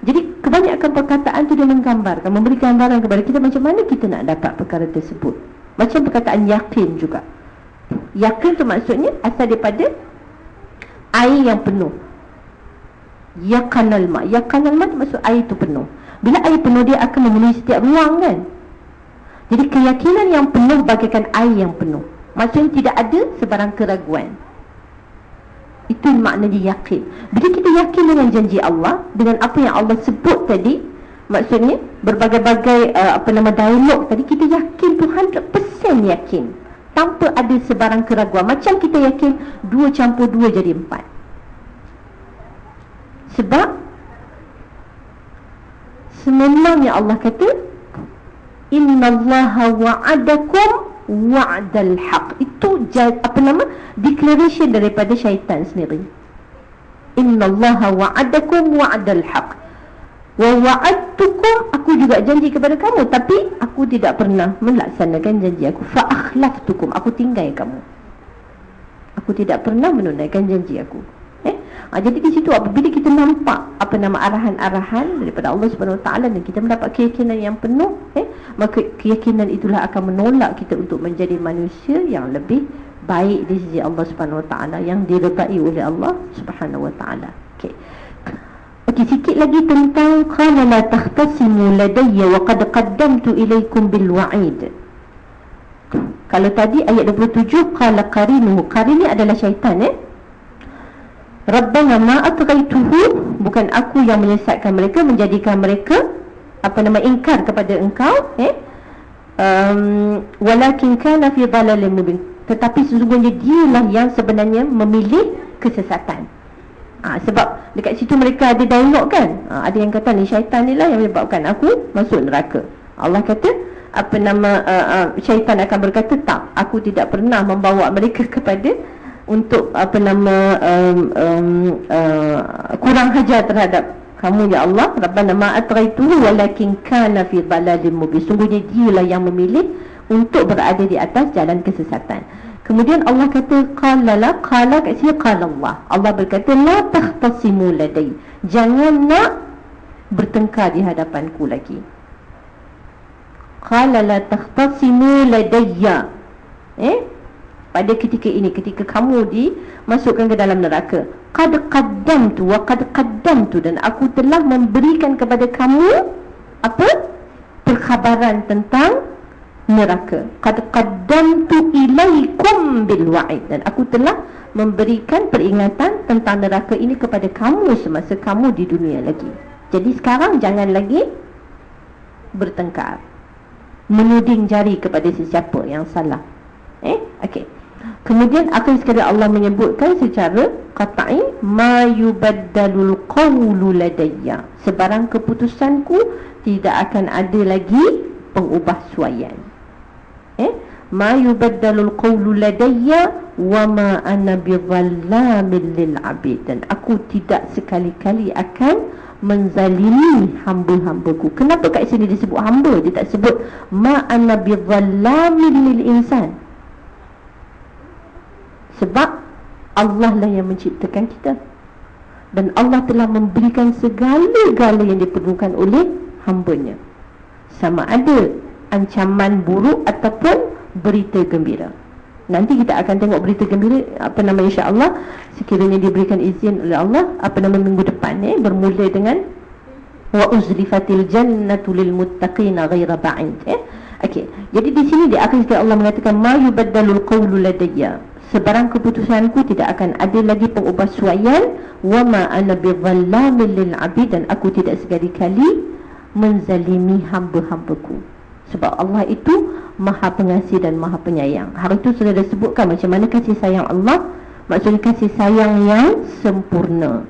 Speaker 2: Jadi kebanyakan perkataan tu dia menggambarkan Memberi gambaran kepada kita Macam mana kita nak dapat perkara tersebut Macam perkataan yakin juga Yakin tu maksudnya asal daripada air yang penuh. Yakanal ma. Yakanal ma tu maksud air tu penuh. Bila air penuh dia akan memenuhi setiap ruang kan. Jadi keyakinan yang penuh bagaikan air yang penuh. Maksudnya tidak ada sebarang keraguan. Itu makna dia yakin. Bila kita yakin dengan janji Allah, dengan apa yang Allah sebut tadi, maksudnya berbagai-bagai uh, apa nama dialog tadi kita yakin tu 100% yakin. Tanpa ada sebarang keraguan. Macam kita yakin dua campur dua jadi empat. Sebab sememangnya Allah kata innallaha wa'adakum wa'dal haq itu apa nama? Declaration daripada syaitan sendiri. Innallaha wa'adakum wa'dal haq wa wa'adtukum aku juga janji kepada kamu tapi aku tidak pernah melaksanakan janji aku. Fa akhlaftukum aku tinggal kamu. Aku tidak pernah menunaikan janji aku ha, jadi di situ apabila kita nampak apa nama arahan-arahan daripada Allah Subhanahu Taala dan kita mendapat keyakinan yang penuh eh maka keyakinan itulah akan menolak kita untuk menjadi manusia yang lebih baik di sisi Allah Subhanahu Wa Taala yang diredai oleh Allah Subhanahu Wa Taala okey Okey, sikit lagi tentang qala la tahtasimu ladayya wa qad qaddamtu ilaykum bil wa'id. Kalau tadi ayat 27 qala qarinuhu, qarin ni adalah syaitan eh. Rabbana ma atghaituhu, bukan aku yang menyesatkan mereka menjadikan mereka apa nama ingkar kepada engkau eh. Um, walakin kana fi dhalalin mubin. Tetapi sesungguhnya dialah yang sebenarnya memilih kesesatan. Ha, sebab dekat situ mereka ada dialog kan ha, Ada yang kata ni syaitan ni lah yang menyebabkan aku masuk neraka Allah kata apa nama uh, uh, syaitan akan berkata tak Aku tidak pernah membawa mereka kepada Untuk apa nama um, um, uh, Kurang hajar terhadap kamu ya Allah Rabbana ma'atraituhu walakin kana fi balalim mubin Sungguhnya dialah yang memilih untuk berada di atas jalan kesesatan Kemudian Allah kata qala la qala kat sini qala Allah. Allah berkata la tahtasimu ladai. Jangan nak bertengkar di hadapanku lagi. Qala la tahtasimu ladayya. Eh? Pada ketika ini ketika kamu dimasukkan ke dalam neraka. Qad qaddamtu wa qad qaddamtu dan aku telah memberikan kepada kamu apa? Perkhabaran tentang neraka. Qad qaddamtu ilaikum bil wa'id dan aku telah memberikan peringatan tentang neraka ini kepada kamu semasa kamu di dunia lagi. Jadi sekarang jangan lagi bertengkar. Menuding jari kepada sesiapa yang salah. Eh okey kemudian akhir sekali Allah menyebutkan secara qat'i ma yubaddalul qawlu ladayya. Sebarang keputusanku tidak akan ada lagi pengubah suaian. Eh? Ma yubaddalul qawlu ladayya wa ma ana bidhallamin lil abid. Dan aku tidak sekali-kali akan menzalimi hamba-hambaku. Kenapa kat sini disebut hamba? Dia tak sebut ma ana bidhallamin lil insan sebab Allah lah yang menciptakan kita dan Allah telah memberikan segala-gala yang diperlukan oleh hambanya sama ada ancaman buruk ataupun berita gembira. Nanti kita akan tengok berita gembira apa nama insya-Allah sekiranya diberikan izin oleh Allah apa nama minggu depan eh bermula dengan wa uzlifatil jannatu lil muttaqin ghaira ba'id eh. Okey. Jadi di sini di akhir sekali Allah mengatakan ma yubaddalul qawlu ladayya. Sebarang keputusanku tidak akan ada lagi pengubah suaian. Wa ma ana bidhallamin lil 'abid dan aku tidak sekali-kali menzalimi hamba-hambaku. Sebab Allah itu maha pengasih dan maha penyayang. Hari itu sudah disebutkan macam mana kasih sayang Allah? Maksudnya kasih sayang yang sempurna.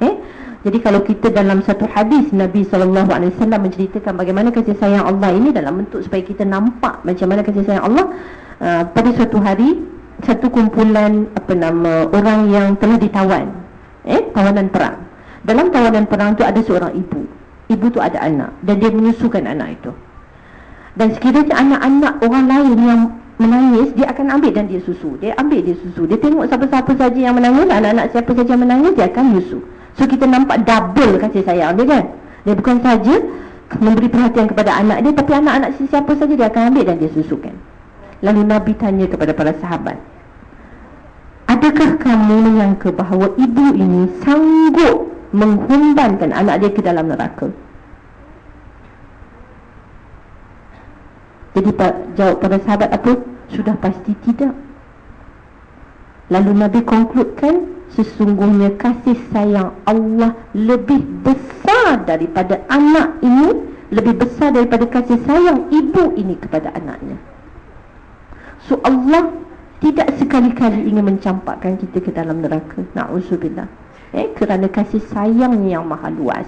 Speaker 2: Eh? jadi kalau kita dalam satu hadis Nabi SAW menceritakan bagaimana kasih sayang Allah ini dalam bentuk supaya kita nampak macam mana kasih sayang Allah uh, pada suatu hari satu kumpulan apa nama orang yang telah ditawan eh tawanan perang. Dalam tawanan perang tu ada seorang ibu. Ibu tu ada anak dan dia menyusukan anak itu. Dan sekiranya anak-anak orang lain yang menangis Dia akan ambil dan dia susu. Dia ambil dia susu. Dia tengok siapa-siapa saja yang menangis Anak-anak siapa saja yang menangis Dia akan susu So kita nampak double kasih sayang dia kan? Dia bukan saja memberi perhatian kepada anak dia Tapi anak-anak siapa saja dia akan ambil dan dia susukan Lalu Nabi tanya kepada para sahabat Adakah kamu menyangka bahawa ibu ini sanggup menghumbankan anak dia ke dalam neraka? Jadi jawab pada sahabat apa? Sudah pasti tidak. Lalu Nabi konkludkan sesungguhnya kasih sayang Allah lebih besar daripada anak ini, lebih besar daripada kasih sayang ibu ini kepada anaknya. So Allah tidak sekali-kali ingin mencampakkan kita ke dalam neraka. Nauzubillah. Eh kerana kasih sayangnya yang maha luas.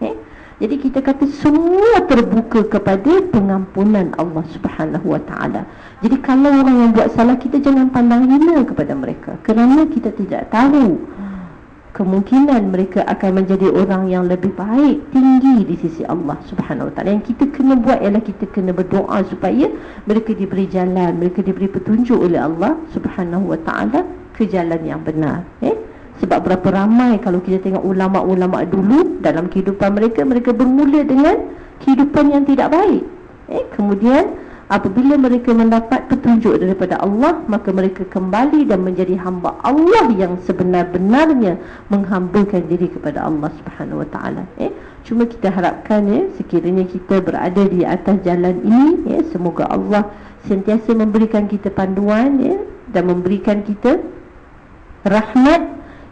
Speaker 2: Eh jadi kita kata semua terbuka kepada pengampunan Allah Subhanahu Wa Taala. Jadi kalau orang yang buat salah kita jangan pandang hina kepada mereka kerana kita tidak tahu kemungkinan mereka akan menjadi orang yang lebih baik tinggi di sisi Allah Subhanahu Wa. Yang kita kena buat ialah kita kena berdoa supaya mereka diberi jalan, mereka diberi petunjuk oleh Allah Subhanahu Wa ke jalan yang benar. Eh? Sebab berapa ramai kalau kita tengok ulama-ulama dulu dalam kehidupan mereka mereka bermula dengan kehidupan yang tidak baik. Eh kemudian apabila mereka mendapat petunjuk daripada Allah maka mereka kembali dan menjadi hamba Allah yang sebenar-benarnya menghambakan diri kepada Allah Subhanahu Taala. Eh cuma kita harapkan ya sekiranya kita berada di atas jalan ini ya semoga Allah sentiasa memberikan kita panduan ya dan memberikan kita rahmat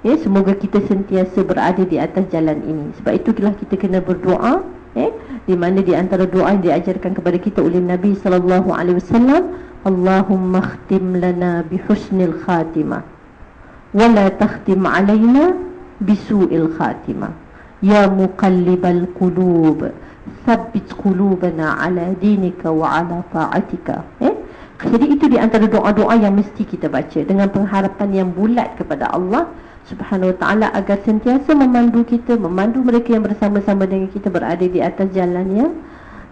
Speaker 2: ya semoga kita sentiasa berada di atas jalan ini sebab itulah kita kena berdoa ya di mana di antara doa yang diajarkan kepada kita oleh Nabi sallallahu alaihi wasallam Allahumma khtim lana bi husnil khatimah wa la takhtim alaina bi su'il khatimah. Ya muqallibal qulub thabbit qulubana ala dinika wa ala ta'atika. Eh? Jadi itu di antara doa-doa yang mesti kita baca dengan pengharapan yang bulat kepada Allah Subhanahu Wa Taala agar sentiasa memandu kita, memandu mereka yang bersama-sama dengan kita berada di atas jalan yang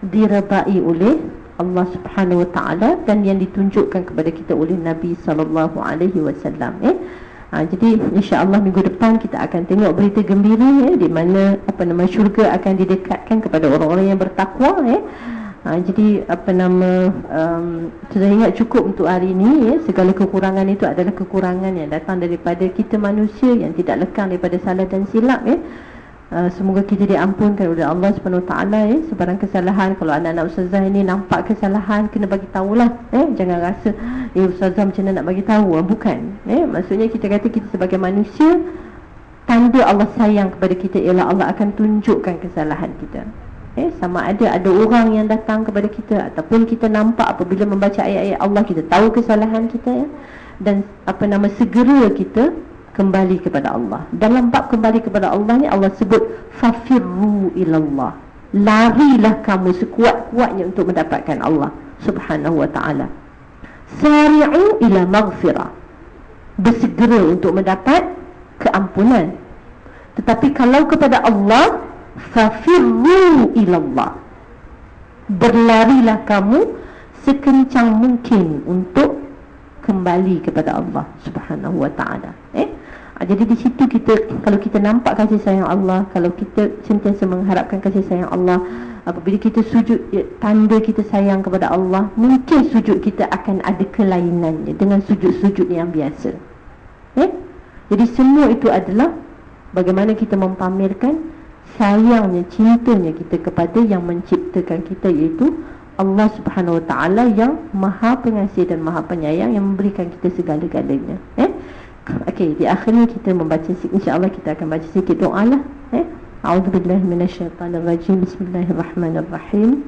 Speaker 2: diredai oleh Allah Subhanahu Wa Taala dan yang ditunjukkan kepada kita oleh Nabi Sallallahu Alaihi Wasallam. Eh, ha, jadi insya-Allah minggu depan kita akan tengok berita gembira eh, di mana apa nama syurga akan didekatkan kepada orang-orang yang bertakwa. Eh. Ha, jadi apa nama um, sudah ingat cukup untuk hari ini ya. Segala kekurangan itu adalah kekurangan yang datang daripada kita manusia yang tidak lekang daripada salah dan silap ya. Uh, semoga kita diampunkan oleh Allah Subhanahu Taala ya. Sebarang kesalahan kalau anak-anak ustazah ini nampak kesalahan kena bagi tahulah eh jangan rasa eh ustazah macam mana nak bagi tahu? Ah, bukan eh maksudnya kita kata kita sebagai manusia tanda Allah sayang kepada kita ialah Allah akan tunjukkan kesalahan kita eh sama ada ada orang yang datang kepada kita ataupun kita nampak apabila membaca ayat-ayat Allah kita tahu kesalahan kita ya dan apa nama segera kita kembali kepada Allah. Dalam bab kembali kepada Allah ni Allah sebut fafirru ilallah. Larilah kamu sekuat-kuatnya untuk mendapatkan Allah Subhanahu wa taala. Sari'u ila maghfirah. Bersegera untuk mendapat keampunan. Tetapi kalau kepada Allah fafirru ilallah. Berlarilah kamu sekencang mungkin untuk kembali kepada Allah Subhanahu wa taala. Eh? Ha, jadi di situ kita kalau kita nampak kasih sayang Allah, kalau kita sentiasa mengharapkan kasih sayang Allah, apabila kita sujud ya, tanda kita sayang kepada Allah, mungkin sujud kita akan ada kelainannya dengan sujud-sujud yang biasa. Eh? Jadi semua itu adalah bagaimana kita mempamerkan sayangnya, cintanya kita kepada yang menciptakan kita iaitu Allah Subhanahu Wa Taala yang Maha Pengasih dan Maha Penyayang yang memberikan kita segala-galanya. Eh? Okey, di akhirnya kita membaca insya-Allah kita akan baca sikit doa lah. Eh? A'udzubillahi minasyaitonirrajim. Bismillahirrahmanirrahim.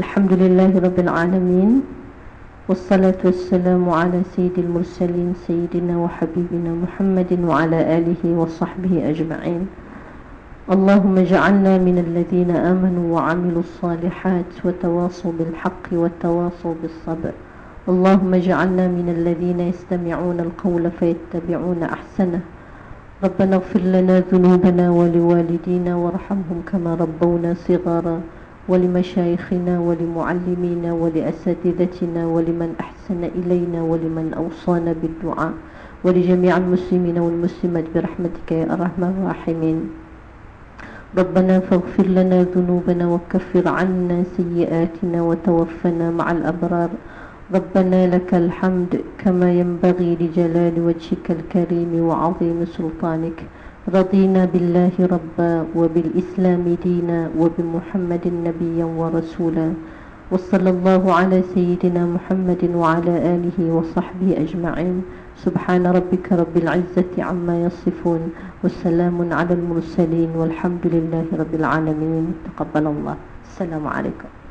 Speaker 2: Alhamdulillahirabbil alamin. Wassalatu wassalamu ala sayyidil mursalin sayyidina wa habibina Muhammadin wa ala alihi wa sahbihi ajma'in. اللهم اجعلنا من الذين آمنوا وعملوا الصالحات وتواصوا بالحق وتواصوا بالصبر. اللهم اجعلنا من الذين يستمعون القول فيتبعون أحسنه. ربنا اغفر لنا ذنوبنا ولوالدينا وارحمهم كما ربونا صغارا ولمشايخنا ولمعلمينا ولأساتذتنا ولمن أحسن إلينا ولمن أوصانا بالدعاء. ولجميع المسلمين والمسلمات برحمتك يا أرحم الراحمين. ربنا فاغفر لنا ذنوبنا وكفر عنا سيئاتنا وتوفنا مع الأبرار. ربنا لك الحمد كما ينبغي لجلال وجهك الكريم وعظيم سلطانك. رضينا بالله ربا وبالإسلام دينا وبمحمد نبيا ورسولا. وصلى الله على سيدنا محمد وعلى آله وصحبه أجمعين. سبحان ربك رب العزة عما يصفون والسلام على المرسلين والحمد لله رب العالمين. تقبل الله. السلام عليكم.